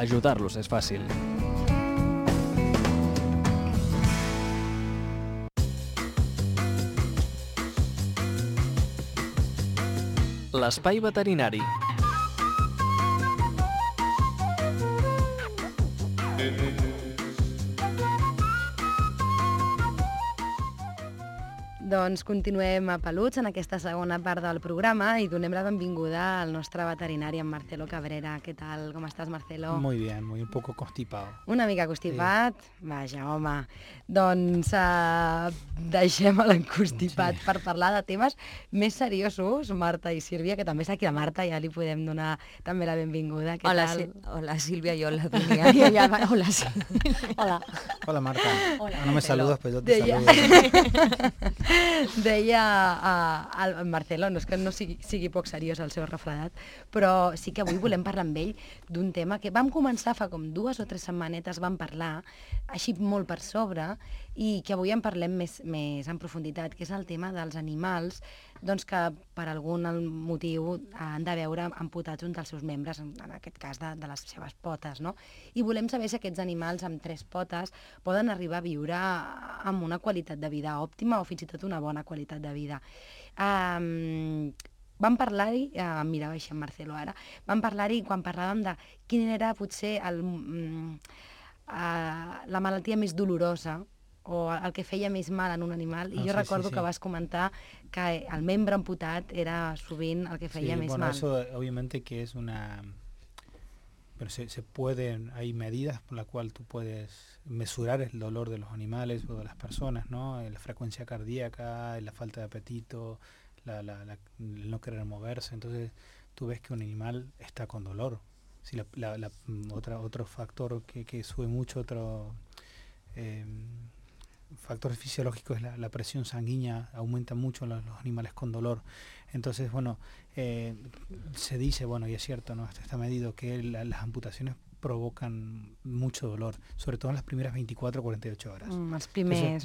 Ajudar-los és fàcil. L'espai veterinari.
Doncs continuem a Peluts en aquesta segona part del programa i donem la benvinguda al nostre veterinari, en Marcelo Cabrera. Què tal? Com estàs, Marcelo?
Muy bien, muy un poco constipado.
Una mica constipat? Sí. Vaja, home. Doncs uh, deixem l'enconstipat sí. per parlar de temes més seriosos, Marta i Sílvia, que també és aquí la Marta, ja li podem donar també la benvinguda. Què
hola,
tal?
Sí. hola Sílvia i hola Dunia. [laughs] ja, ja, hola, sí.
hola.
Hola Marta. Hola, no me saludas, pero yo te
Deia...
saludo. [laughs]
Deia uh, el Marcelo, no és que no sigui, sigui poc seriós el seu refredat, però sí que avui volem parlar amb ell d'un tema que vam començar fa com dues o tres setmanetes, vam parlar, així molt per sobre, i que avui en parlem més, més en profunditat, que és el tema dels animals doncs que per algun motiu han de veure amputats un dels seus membres, en, aquest cas de, de les seves potes. No? I volem saber si aquests animals amb tres potes poden arribar a viure amb una qualitat de vida òptima o fins i tot una bona qualitat de vida. Um, vam parlar-hi, eh, em mirava així en Marcelo ara, vam parlar-hi quan parlàvem de quin era potser el, mm, uh, la malaltia més dolorosa o el que feia més mal en un animal, i
Ah,
jo
sí,
recordo
sí, sí.
que vas comentar que el membre amputat era sovint el que feia
Sí,
més
bueno,
mal.
eso obviamente que es una... Pero se, se pueden, hay medidas por la cual tú puedes mesurar el dolor de los animales o de las personas, ¿no? Eh, La frecuencia cardíaca, la falta de apetito, la, la- la- el no querer moverse. Entonces tú ves que un animal está con dolor. Si la, mm, otra, otro factor que, que sube mucho, otro eh, factor fisiológico es la, la presión sanguínea, aumenta mucho en los, los animales con dolor. Entonces, bueno, eh, se dice, bueno, y es cierto, ¿no? Está, medido que la- las amputaciones provocan mucho dolor, sobre todo en las primeras 24 o 48 horas.
Mm,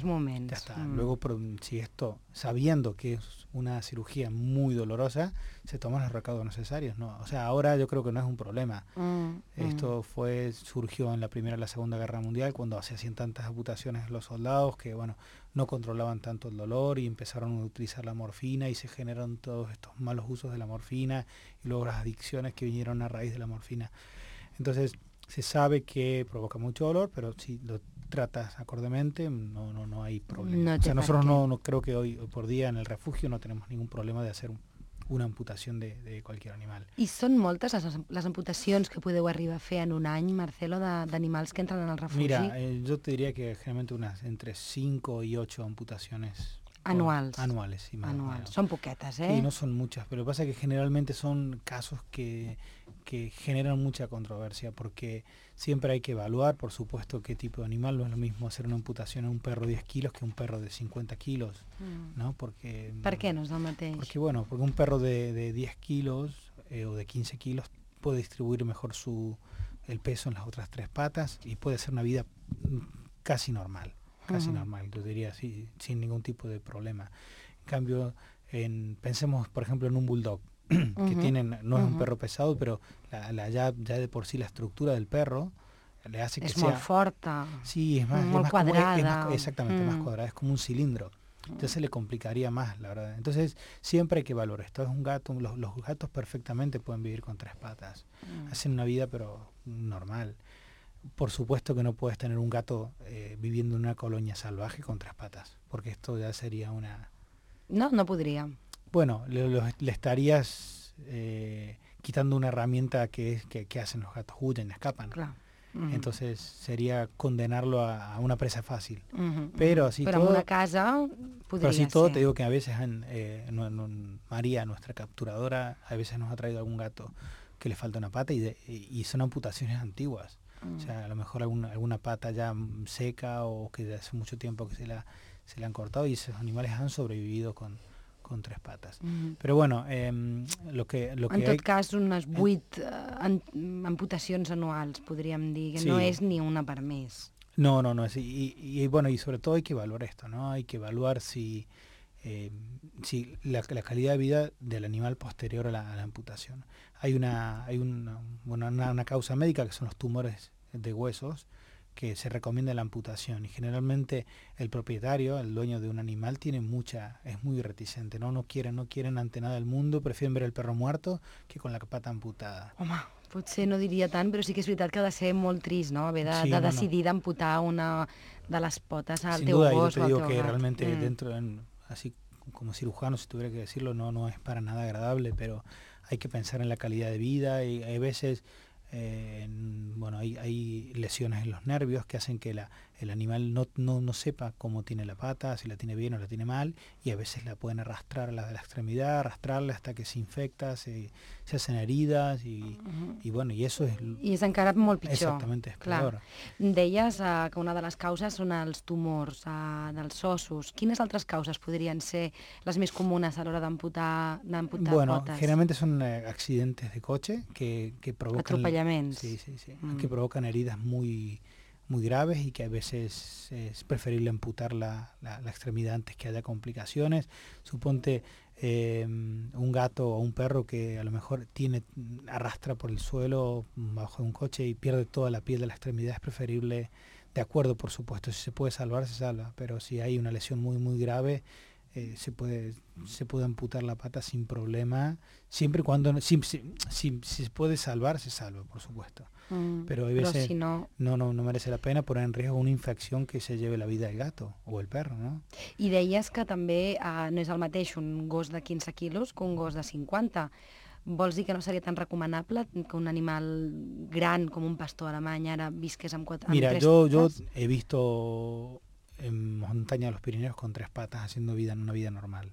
moments.
Ya está.
Mm.
Luego, si esto, sabiendo que es una cirugía muy dolorosa, se toman los recados necesarios, ¿no? O sea, ahora yo creo que no es un problema.
Mm, mm.
Esto fue surgió en la Primera y la Segunda Guerra Mundial cuando se hacían tantas amputaciones los soldados que bueno no controlaban tanto el dolor y empezaron a utilizar la morfina y se generaron todos estos malos usos de la morfina y luego las adicciones que vinieron a raíz de la morfina. Entonces se sabe que provoca mucho dolor, pero si lo tratas acordemente no no no hay problema.
No
o sea, nosotros no, no creo que hoy, hoy por día en el refugio no tenemos ningún problema de hacer un- una amputación de, de cualquier animal.
I són moltes les, les amputacions que podeu arribar a fer en un any, Marcelo, de- d'animals que entren al refugi?
Mira, eh, yo te diría que generalmente unas entre 5 y 8 amputaciones
Anuals.
Anuales, sí, más menos.
Són poquetes, eh?
Sí, no son muchas, pero lo que pasa es que generalmente son casos que, que generan mucha controversia porque siempre hay que evaluar, por supuesto, qué tipo de animal. No es lo mismo hacer una amputación a un perro de 10 kilos que a un perro de 50 kilos,
Mm.
¿no? Porque,
Per què no és el mateix?
porque bueno, porque un perro de, de 10 kilos eh, o de 15 kilos puede distribuir mejor su el peso en las otras tres patas y puede hacer una vida mm, casi normal, casi normal, yo diría, sí, sin ningún tipo de problema. En cambio, en, pensemos, por ejemplo, en un bulldog, que tienen, no es un perro pesado, pero la, la- ya, ya de por sí la estructura del perro le hace que sea...
molt forta.
Sí, es más, es más como- es- es más-
cuadrada.
exactamente, más
Mm.
cuadrada, es como un cilindro. Entonces se le complicaría más, la verdad. Entonces siempre hay que valorar esto. Es un gato, los, los gatos perfectamente pueden vivir con tres patas.
Mm.
Hacen una vida pero normal. Por supuesto que no puedes tener un gato eh, viviendo en una colonia salvaje con tres patas, porque esto ya sería una...
No, no podria.
Bueno, le, estarías eh, quitando una herramienta que, es, que, que hacen los gatos, huyen, escapan.
Mm.
Entonces sería condenarlo a, a una presa fácil. Pero así
en
todo,
una casa
pero así todo te digo que a veces han, eh, no- no- María, nuestra capturadora, a veces nos ha traído algún gato que le falta una pata y, de- y y son amputaciones antiguas.
Mm.
O sea, a lo mejor alguna, alguna pata ya mm, seca o que hace mucho tiempo que se la, se la han cortado y esos animales han sobrevivido con, con tres patas.
Mhm.
Pero bueno, em, lo que, lo
En
que
tot
hay...
cas, unes vuit eh, amputacions anuals, podríem dir, que
Sí.
no és ni una per mes.
No, no, no. es- Y, y, y bueno, y sobre todo hay que evaluar esto, ¿no? Hay que evaluar si, eh, si la, la calidad de vida del animal posterior a la, a la amputación. Hay una, hay una, bueno, una, una causa médica que son los tumores de huesos que se recomienda la amputación y generalmente el propietario, el dueño de un animal tiene mucha, es muy reticente, no no quieren, no quieren ante nada del mundo, prefieren ver el perro muerto que con la pata amputada.
Home, potser no diria tant, però sí que és veritat que ha de ser molt trist, no?, haver de,
Sí,
de decidir d'amputar una de les potes al
Sin
teu
duda,
gos
te
o al
digo
teu
que
gat.
realmente
Mm.
dentro en- así como cirujano, si tuviera que decirlo, no, no es para nada agradable, pero hay que pensar en la calidad de vida y hay veces bueno, hay, hay, lesiones en los nervios que hacen que la, el animal no, no, no, sepa cómo tiene la pata, si la tiene bien o la tiene mal, y a veces la pueden arrastrar a la de la extremidad, arrastrarla hasta que se infecta, se, se hacen heridas, y, uh -huh. i, bueno, i eso és...
I és encara molt pitjor.
Exactament, és
Clar. Deies uh, que una de les causes són els tumors uh, dels ossos. Quines altres causes podrien ser les més comunes a l'hora d'amputar
bueno,
potes?
generalmente son eh, accidentes de coche que, que provocan...
Atropellaments.
Sí, sí, sí. Mm. Que provocan heridas muy muy graves y que a veces es preferible amputar la, la, extremidad antes que haya complicaciones. Suponte eh, un gato o un perro que a lo mejor tiene arrastra por el suelo bajo un coche y pierde toda la piel de la extremidad, es preferible, de acuerdo por supuesto, si se puede salvar, se salva, pero si hay una lesión muy muy grave, eh, se puede se puede amputar la pata sin problema, siempre y cuando si, si, si, si se puede salvar, se salva, por supuesto.
Mm,
pero hay veces
si no...
no... No, no merece la pena poner en riesgo una infección que se lleve la vida del gato o el perro, no?
I deies que també eh, no és el mateix un gos de 15 quilos que un gos de 50. Vols dir que no seria tan recomanable que un animal gran com un pastor alemany ara visqués amb, quatre, amb
Mira,
tres
yo, yo
patas?
he visto en montaña de los Pirineos con tres patas haciendo vida en una vida normal.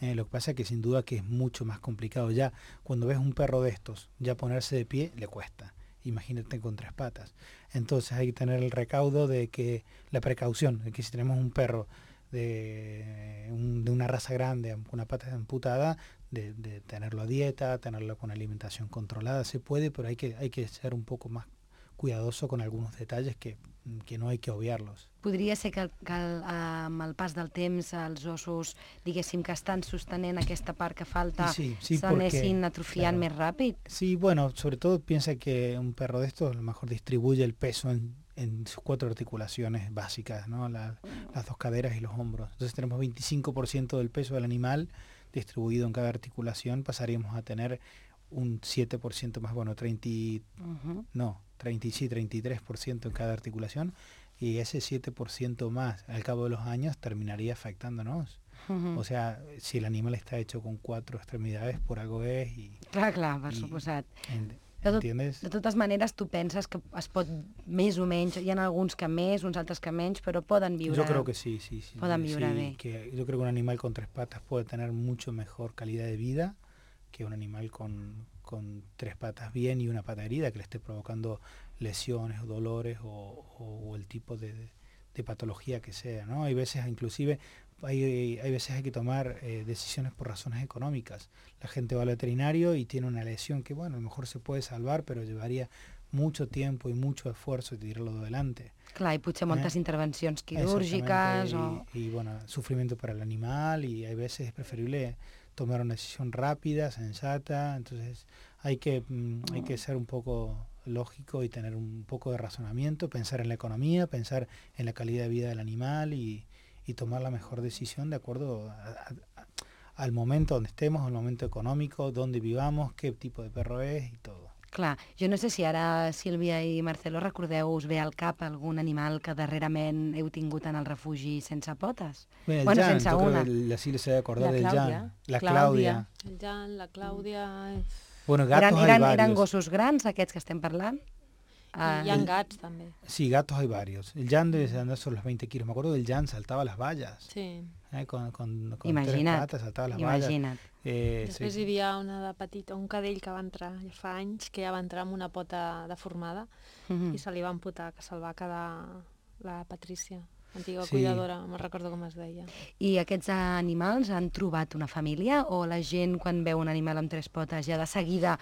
Eh, lo que pasa es que sin duda que es mucho más complicado. Ya cuando ves un perro de estos, ya ponerse de pie le cuesta. Imagínate con tres patas. Entonces hay que tener el recaudo de que la precaución, de que si tenemos un perro de, un, de una raza grande, una pata amputada, de, de, tenerlo a dieta, tenerlo con alimentación controlada, se puede, pero hay que, hay que ser un poco más cuidadoso con algunos detalles que, que no hay que obviarlos.
Podria ser que, que amb el pas del temps els ossos, diguéssim, que estan sostenent aquesta part que falta,
sí, sí,
s'anessin atrofiant
claro.
més ràpid?
Sí, bueno, sobre todo piensa que un perro de estos a lo mejor distribuye el peso en, en sus cuatro articulaciones básicas, ¿no? La, las dos caderas y los hombros. Entonces tenemos 25% del peso del animal distribuido en cada articulación, pasaríamos a tener un 7% más, bueno, 30, uh -huh. no, 30, sí, 33% en cada articulación y ese 7% más al cabo de los años terminaría afectándonos. Uh -huh. O sea, si el animal está hecho con cuatro extremidades, por algo es y...
Clar, clar, per suposat.
En,
de, tot,
¿Entiendes?
de totes maneres, tu penses que es pot més o menys, hi ha alguns que més, uns altres que menys, però poden viure...
Yo creo que sí, sí, sí.
Poden viure
sí,
bé.
Que yo creo que un animal con tres patas puede tener mucho mejor calidad de vida que un animal con, con tres patas bien y una pata herida que le esté provocando lesiones o dolores o, o, o el tipo de, de, patología que sea, ¿no? Hay veces inclusive hay, hay veces hay que tomar eh, decisiones por razones económicas. La gente va al veterinario y tiene una lesión que, bueno, a lo mejor se puede salvar, pero llevaría mucho tiempo y mucho esfuerzo de tirarlo de adelante.
Clar, i potser moltes eh? intervencions quirúrgiques
y,
o...
Y, bueno, sufrimiento para el animal y hay veces es preferible tomar una decisión rápida, sensata, entonces hay que, mm, hay que ser un poco lógico y tener un poco de razonamiento, pensar en la economía, pensar en la calidad de vida del animal y, y tomar la mejor decisión de acuerdo al momento donde estemos, al momento económico, dónde vivamos, qué tipo de perro es y todo.
Clar, jo no sé si ara Sílvia i Marcelo recordeu, us ve al cap algun animal que darrerament heu tingut en el refugi sense potes?
Bueno, el
bueno
Jan,
sense una.
la Silvia se debe acordar
La
del. Jan. La
Claudia.
Claudia.
El Jan, la Clàudia...
Bueno, gatos
Eren, eren, eren gossos grans, aquests que estem parlant? Ah,
I hi ha gats, també.
Sí, gatos hay varios. El Jan debe andar sobre los 20 kilos. Me acuerdo del Jan saltaba las vallas.
Sí.
eh, con, con, con tres patas saltaba las vallas.
imagina't.
Eh,
Després
sí.
hi havia una de petita, un cadell que va entrar ja fa anys, que ja va entrar amb una pota deformada
Mhm.
i se li va amputar, que se'l va quedar la Patrícia, antiga
Sí.
cuidadora, no recordo com es deia.
I aquests animals han trobat una família o la gent quan veu un animal amb tres potes ja de seguida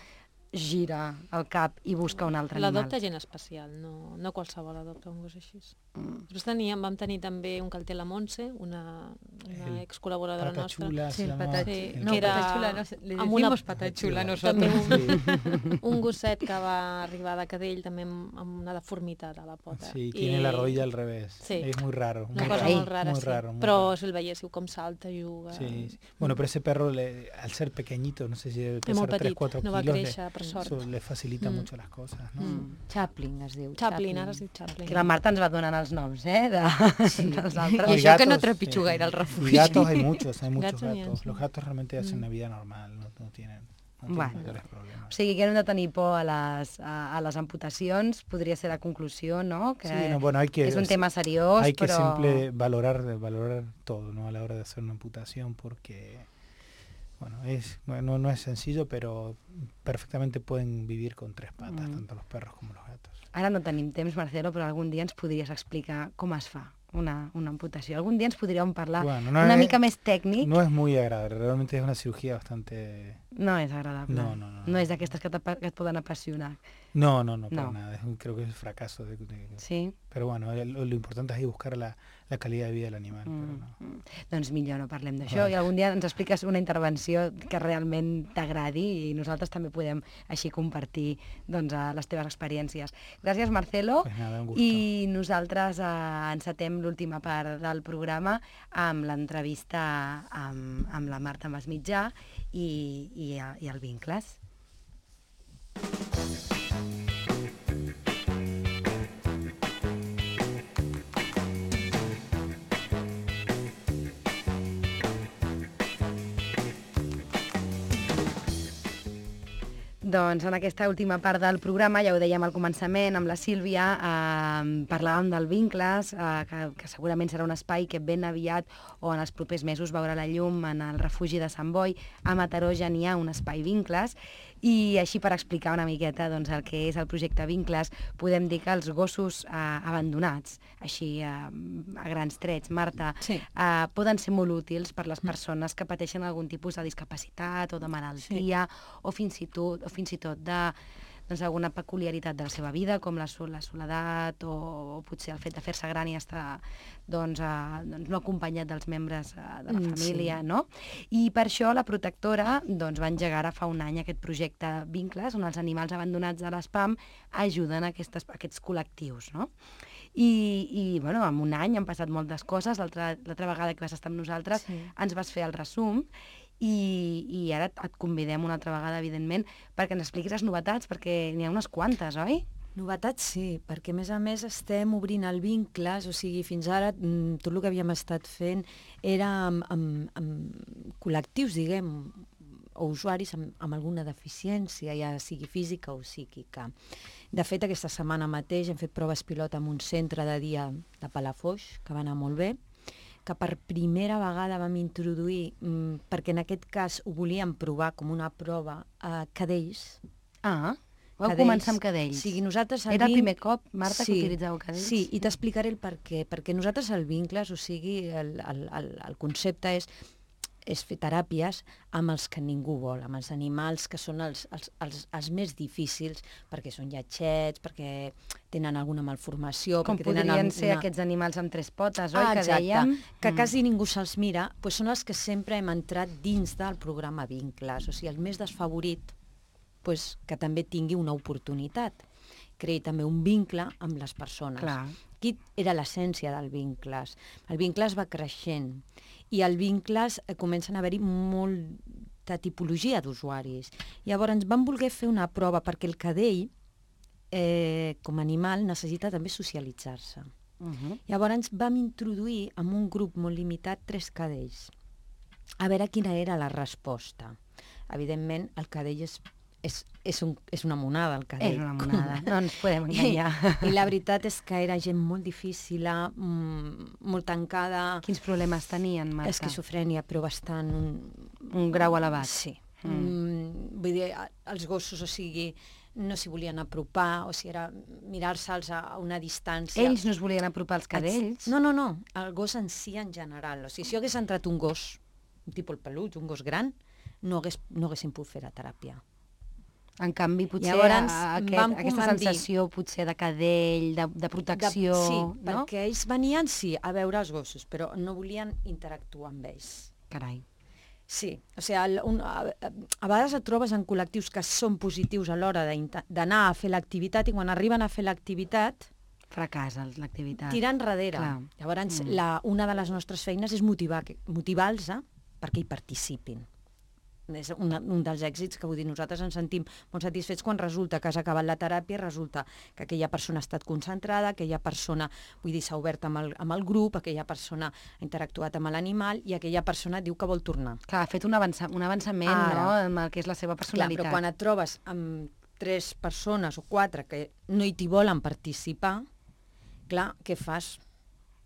gira el cap i busca un altre animal?
L'adopta gent especial, no, no qualsevol adopta un gos així.
Mm.
Nosaltres teníem, vam tenir també un el té la Montse, una, una
El
ex-col·laboradora nostra.
Sí,
se
el
llama.
pata
Sí,
No,
que era
pata chula, no le
amb
decimos
una-
pata chula
També
nosotros.
un, [laughs] un gosset que va arribar de cadell també amb, amb una deformitat a la pota.
Sí, tiene la
I-
rodilla al revés.
Sí.
Es muy raro.
Una
muy
cosa
raro,
molt rara,
muy
sí.
raro, muy
Però
raro.
si el veiéssiu com salta, juga...
Sí, sí. Bueno, pero ese perro, le- al ser pequeñito, no sé si debe
És
pesar 3,
petit,
4
no va
kilos, le-
créixer, per sort.
Eso le facilita
Mm.
mucho las cosas, ¿no?
Mm. Chaplin es diu.
Chaplin, ara es diu Chaplin.
Que la Marta ens va donant els noms, eh, de,
Sí.
dels
I això que no
gatos,
trepitjo
sí.
gaire el
Y
refugi.
gatos hay muchos, hay [laughs] muchos
Gatos
gatos. Los gatos realmente hacen
Mm.
una vida normal, no, no tienen, no
Bueno.
mayores
O sigui que no hem de tenir por a les, a, a les amputacions, podria ser la conclusió, no? Que
Sí, no, bueno, hay que,
és un tema seriós,
hay que
però...
siempre valorar, valorar todo, ¿no? A la hora de hacer una amputación, porque, bueno, es, bueno, no es sencillo, pero perfectamente pueden vivir con tres patas,
Mm.
tanto los perros como los gatos.
Ara no tenim temps, Marcelo, però algun dia ens podries explicar com es fa una, una amputació. Algun dia ens podríem parlar
Bueno, no
una
es-
mica més tècnic.
No es muy agradable, realmente es una cirugía bastante...
No és agradable.
No, no, no,
No
no.
és d'aquestes que, que et poden apassionar.
No, no, no, para
No.
nada. Creo que es un fracaso. De, de-
Sí?
Pero bueno, lo, lo importante es ahí buscar la, la calidad de vida del animal. pero
Mm.
no.
mm. Doncs millor no parlem d'això
Vale.
i algun dia ens expliques una intervenció que realment t'agradi i nosaltres també podem així compartir doncs, eh, les teves experiències. Gràcies, Marcelo.
Pues nada.
I nosaltres eh, encetem l'última part del programa amb l'entrevista amb, amb la Marta Masmitjà i, i, eh, i el Vincles. Doncs en aquesta última part del programa, ja ho dèiem al començament amb la Sílvia, eh, parlàvem del Vincles, eh, que, que segurament serà un espai que ben aviat o en els propers mesos veurà la llum en el refugi de Sant Boi. A Mataró ja n'hi ha un espai Vincles i així per explicar una miqueta doncs, el que és el projecte Vincles, podem dir que els gossos eh, abandonats, així eh, a grans trets, Marta,
Sí.
eh, poden ser molt útils per les persones que pateixen algun tipus de discapacitat o de malaltia o fins i tot, o fins i tot de doncs, alguna peculiaritat de la seva vida, com la, la soledat o, o potser el fet de fer-se gran i estar doncs, eh, doncs, no acompanyat dels membres eh, de la
Mm,
família,
sí.
no? I per això la protectora doncs, va engegar ara fa un any aquest projecte Vincles, on els animals abandonats de l'ESPAM ajuden a aquestes, a aquests col·lectius, no? I, i bueno, en un any han passat moltes coses. L'altra vegada que vas estar amb nosaltres
Sí.
ens vas fer el resum i, i ara et- convidem una altra vegada, evidentment, perquè ens expliquis les novetats, perquè n'hi ha unes quantes, oi?
Novetats sí, perquè a més a més estem obrint el vincles, o sigui, fins ara mm, tot el que havíem estat fent era amb, amb, amb col·lectius, diguem, o usuaris amb, amb alguna deficiència, ja sigui física o psíquica. De fet, aquesta setmana mateix hem fet proves pilot amb un centre de dia de Palafoix, que va anar molt bé, que per primera vegada vam introduir, mm, perquè en aquest cas ho volíem provar com una prova, a cadells,
Ah, vau
Cadells.
començar amb cadells.
Sigui, nosaltres
Era el primer cop, Marta, que utilitzàveu cadells?
Sí, i t'explicaré el per què. Perquè nosaltres el vincles, o sigui, el, el, el, el concepte és és fer teràpies amb els que ningú vol, amb els animals que són els, els, els, els més difícils, perquè són lletxets, perquè tenen alguna malformació,
Com
perquè tenen
podrien
alguna...
ser aquests animals amb tres potes, oi,
Ah,
que
exacte,
dèiem?
que
Mm.
quasi ningú se'ls mira, doncs són els que sempre hem entrat dins del programa Vincles, o sigui, el més desfavorit doncs, que també tingui una oportunitat, creï també un vincle amb les persones.
Clar.
Aquí era l'essència del vincles. El vincles va creixent i al vincles eh, comencen a haver-hi molta tipologia d'usuaris. Llavors vam voler fer una prova perquè el cadell, eh, com a animal, necessita també socialitzar-se.
Uh -huh.
Llavors vam introduir en un grup molt limitat tres cadells, a veure quina era la resposta. Evidentment, el cadell és, és, és, un, és una monada, el cadell.
És una monada, no ens podem enganyar.
I, I la veritat és que era gent molt difícil, mm, molt tancada,
Quins problemes tenien, Marta?
esquizofrènia, però bastant... Un,
Un grau elevat.
Sí.
Mm.
Mm. vull dir, els gossos, o sigui, no s'hi volien apropar, o sigui, era mirar-se'ls a, a una distància.
Ells no es volien apropar als cadells?
No, no, no, el gos en si en general. O sigui, si hagués entrat un gos, un tipus pelut, un gos gran, no, hagués, no haguessin pogut fer la teràpia.
En canvi, potser
Llavors,
aquest,
vam
aquesta sensació potser de cadell, de, de protecció,
De, sí,
no?
perquè ells venien, sí, a veure els gossos, però no volien interactuar amb ells.
Carai.
Sí, o sigui, el, un, a, a, vegades et trobes en col·lectius que són positius a l'hora d'anar a fer l'activitat i quan arriben a fer l'activitat
Fracassa l'activitat.
tirar enrere.
Clar.
Llavors,
Mm.
la, una de les nostres feines és motivar, motivar-los perquè hi participin. És una, un dels èxits que vull dir, nosaltres ens sentim molt satisfets quan resulta que has acabat la teràpia, resulta que aquella persona ha estat concentrada, aquella persona, vull dir, s'ha obert amb el, amb el grup, aquella persona ha interactuat amb l'animal i aquella persona diu que vol tornar.
Clar, ha fet un, avança, un avançament
Ara.
no? amb el que és la seva
Clar,
personalitat.
però quan et trobes amb tres persones o quatre que no hi t'hi volen participar, clar, què fas?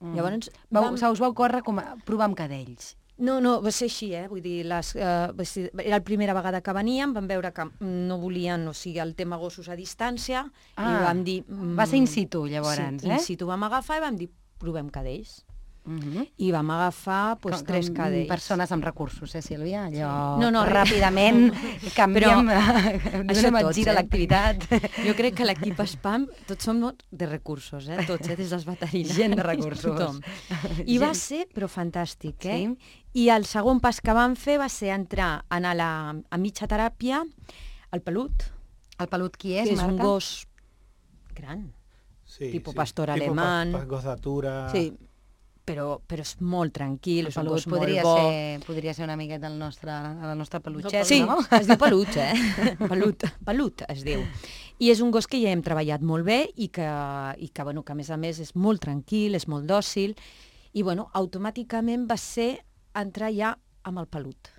Mm.
Llavors,
Vau,
vam-
se us vau córrer com a provar amb cadells.
No, no, va ser així, eh? Vull dir, les, eh, va ser, era la primera vegada que veníem, vam veure que no volien, o sigui, el tema gossos a distància, i
Ah,
vam dir... mm,
va ser in situ, llavors,
sí,
eh?
in situ vam agafar i vam dir, provem cadells.
Mm -hmm.
I vam agafar pues,
com,
tres cadells.
persones amb recursos, eh, Sílvia? Allò
No, no, [laughs]
ràpidament [laughs] [laughs] canviem,
Això
donem el gir a
eh?
l'activitat.
Jo crec que l'equip SPAM, tots som de recursos, eh? tots, eh? des dels veterinaris.
Gent de recursos.
Tothom. I va
Gent.
ser, però fantàstic, eh?
Sí?
I el segon pas que vam fer va ser entrar a, la, a mitja teràpia al pelut,
El pelut qui és,
que és
Marta?
un gos gran,
Sí,
Tipo
sí.
pastor
Tipo
alemán.
pa- pa- gozatura.
sí, però, però és molt tranquil,
El
és un
pelut
gos molt
podria
bo.
ser, podria ser una miqueta el nostre, el nostre pelutxet,
Sí,
no?
es diu pelut, eh? [laughs] Pelut, pelut es diu. I és un gos que ja hem treballat molt bé i que, i que, bueno, que a més a més és molt tranquil, és molt dòcil, i bueno, automàticament va ser entrar ja amb el pelut.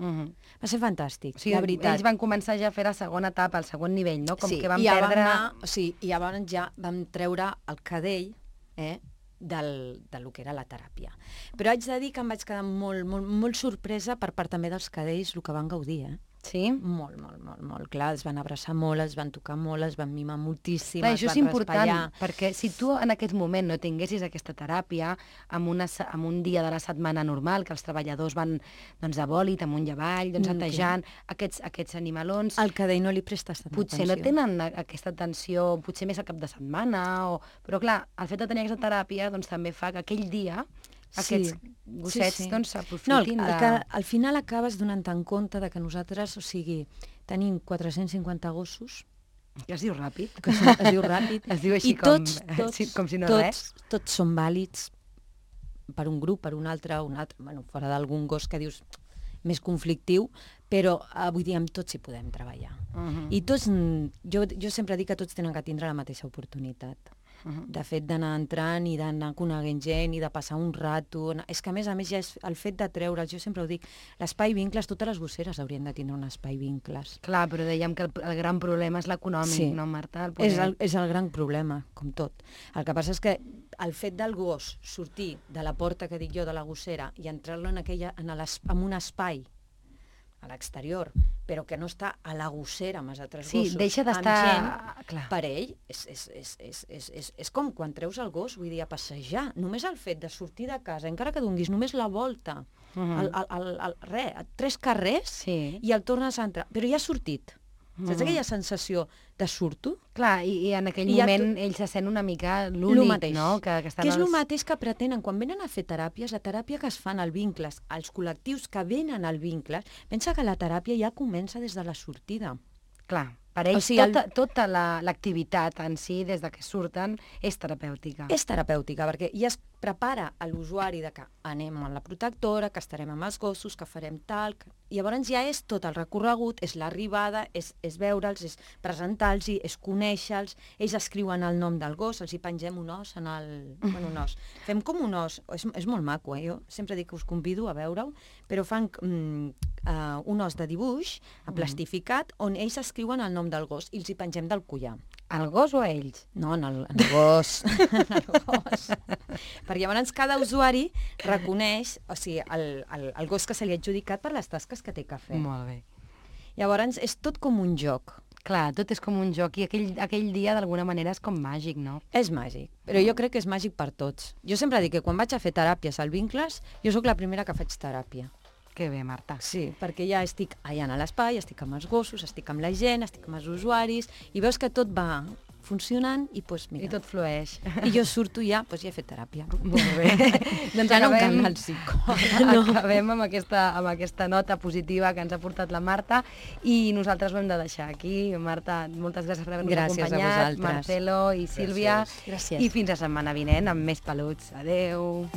Uh -huh.
Va ser fantàstic,
sigui,
la veritat.
ells van començar ja a fer la segona etapa, el segon nivell, no? Com
sí,
que van
ja
perdre...
Vam anar, o sigui, i llavors ja vam treure el cadell eh, del, de lo que era la teràpia. Però haig de dir que em vaig quedar molt, molt, molt sorpresa per part també dels cadells, el que van gaudir, eh?
Sí?
Molt, molt, molt, molt. Clar, es van abraçar molt, es van tocar molt, es van mimar moltíssim,
Clar,
es
això és
van
important,
raspallar.
perquè si tu en aquest moment no tinguessis aquesta teràpia, amb, una, amb un dia de la setmana normal, que els treballadors van doncs, de bòlit, amunt i avall, doncs,
Mm,
atejant, aquests, aquests animalons...
El cadell no li prestes tanta
potser
atenció.
no tenen a- aquesta atenció, potser més al cap de setmana, o... però clar, el fet de tenir aquesta teràpia doncs, també fa que aquell dia aquests gossets
sí, sí.
doncs
No, el,
s'aprofitin
el
de...
que al final acabes donant en compte de que nosaltres, o sigui, tenim 450 gossos,
Que es diu ràpid.
que són, es diu ràpid, [laughs]
Es diu així
i
com-
tots, [laughs] tots,
sí, com si no
tots,
res.
tots són vàlids per un grup, per un altre, un altre, bueno, fora d'algun gos que dius més conflictiu, però eh, vull dir, amb tots hi podem treballar.
Uh -huh.
I tots, mm, jo, jo sempre dic que tots tenen que tindre la mateixa oportunitat.
Uh -huh.
De fet, d'anar entrant i d'anar coneguent gent i de passar un rato... És que, a més a més, ja és el fet de treure'ls, jo sempre ho dic, l'espai vincles, totes les gosseres haurien de tindre un espai vincles.
Clar, però dèiem que el, el gran problema és l'econòmic,
Sí.
no, Marta? El
És el, és el gran problema, com tot. El que passa és que el fet del gos sortir de la porta que dic jo de la gossera i entrar-lo en, aquella, en, en un espai a l'exterior, però que no està a la gossera amb els altres
Sí,
gossos,
deixa
amb
d'estar-
gent, per ell és, és, és, és, és, és, és com quan treus el gos, vull dir, a passejar. Només el fet de sortir de casa, encara que donguis només la volta, uh
Mhm.
-huh. el, el, el, el, re, tres carrers,
Sí.
i el tornes a entrar. Però ja ha sortit. Saps
Mhm.
aquella sensació de surto?
Clar, i, i en aquell
I
moment
tu-
ell se sent una mica l'únic, no? Que, que, estan
que és el
els...
mateix que pretenen quan venen a fer teràpies, la teràpia que es fan al vincles, als col·lectius que venen al vincles, pensa que la teràpia ja comença des de la sortida.
Clar, per ells
O sigui, el-
tota, tota la- l'activitat en si, des de que surten, és terapèutica.
És terapèutica, perquè ja es prepara a l'usuari de que anem a la protectora, que estarem amb els gossos, que farem tal... Que... Llavors ja és tot el recorregut, és l'arribada, és, és veure'ls, és presentar-los, és conèixer-los, ells escriuen el nom del gos, els hi pengem un os en el... Bueno, un os. [laughs] Fem com un os, és, és molt maco, eh? Jo sempre dic que us convido a veure-ho, però fan mm, uh, un os de dibuix, plastificat, on ells escriuen el nom del gos i els hi pengem del collar.
El gos o ells?
No, en el, en el gos. [laughs] en el gos. Perquè llavors cada usuari reconeix o sigui, el, el, el gos que se li ha adjudicat per les tasques que té que fer.
Molt bé.
Llavors és tot com un joc.
Clar, tot és com un joc i aquell, aquell dia d'alguna manera és com màgic, no?
És màgic, però jo crec que és màgic per tots. Jo sempre dic que quan vaig a fer teràpies al Vincles, jo sóc la primera que faig teràpia.
Que bé, Marta.
Sí, perquè ja estic allà a l'espai, estic amb els gossos, estic amb la gent, estic amb els usuaris, i veus que tot va funcionant i, pues, mira,
I tot flueix.
I jo surto ja, doncs ja he fet teràpia. [laughs]
Molt bé. [laughs] doncs
ja no em cal
acabem,
psicòleg. [laughs] No.
acabem amb aquesta, amb aquesta nota positiva que ens ha portat la Marta i nosaltres ho hem de deixar aquí. Marta, moltes gràcies per haver-nos
Gràcies a
acompanyat.
vosaltres.
Marcelo i Sílvia.
Gràcies.
I fins la setmana vinent amb més peluts. Adeu.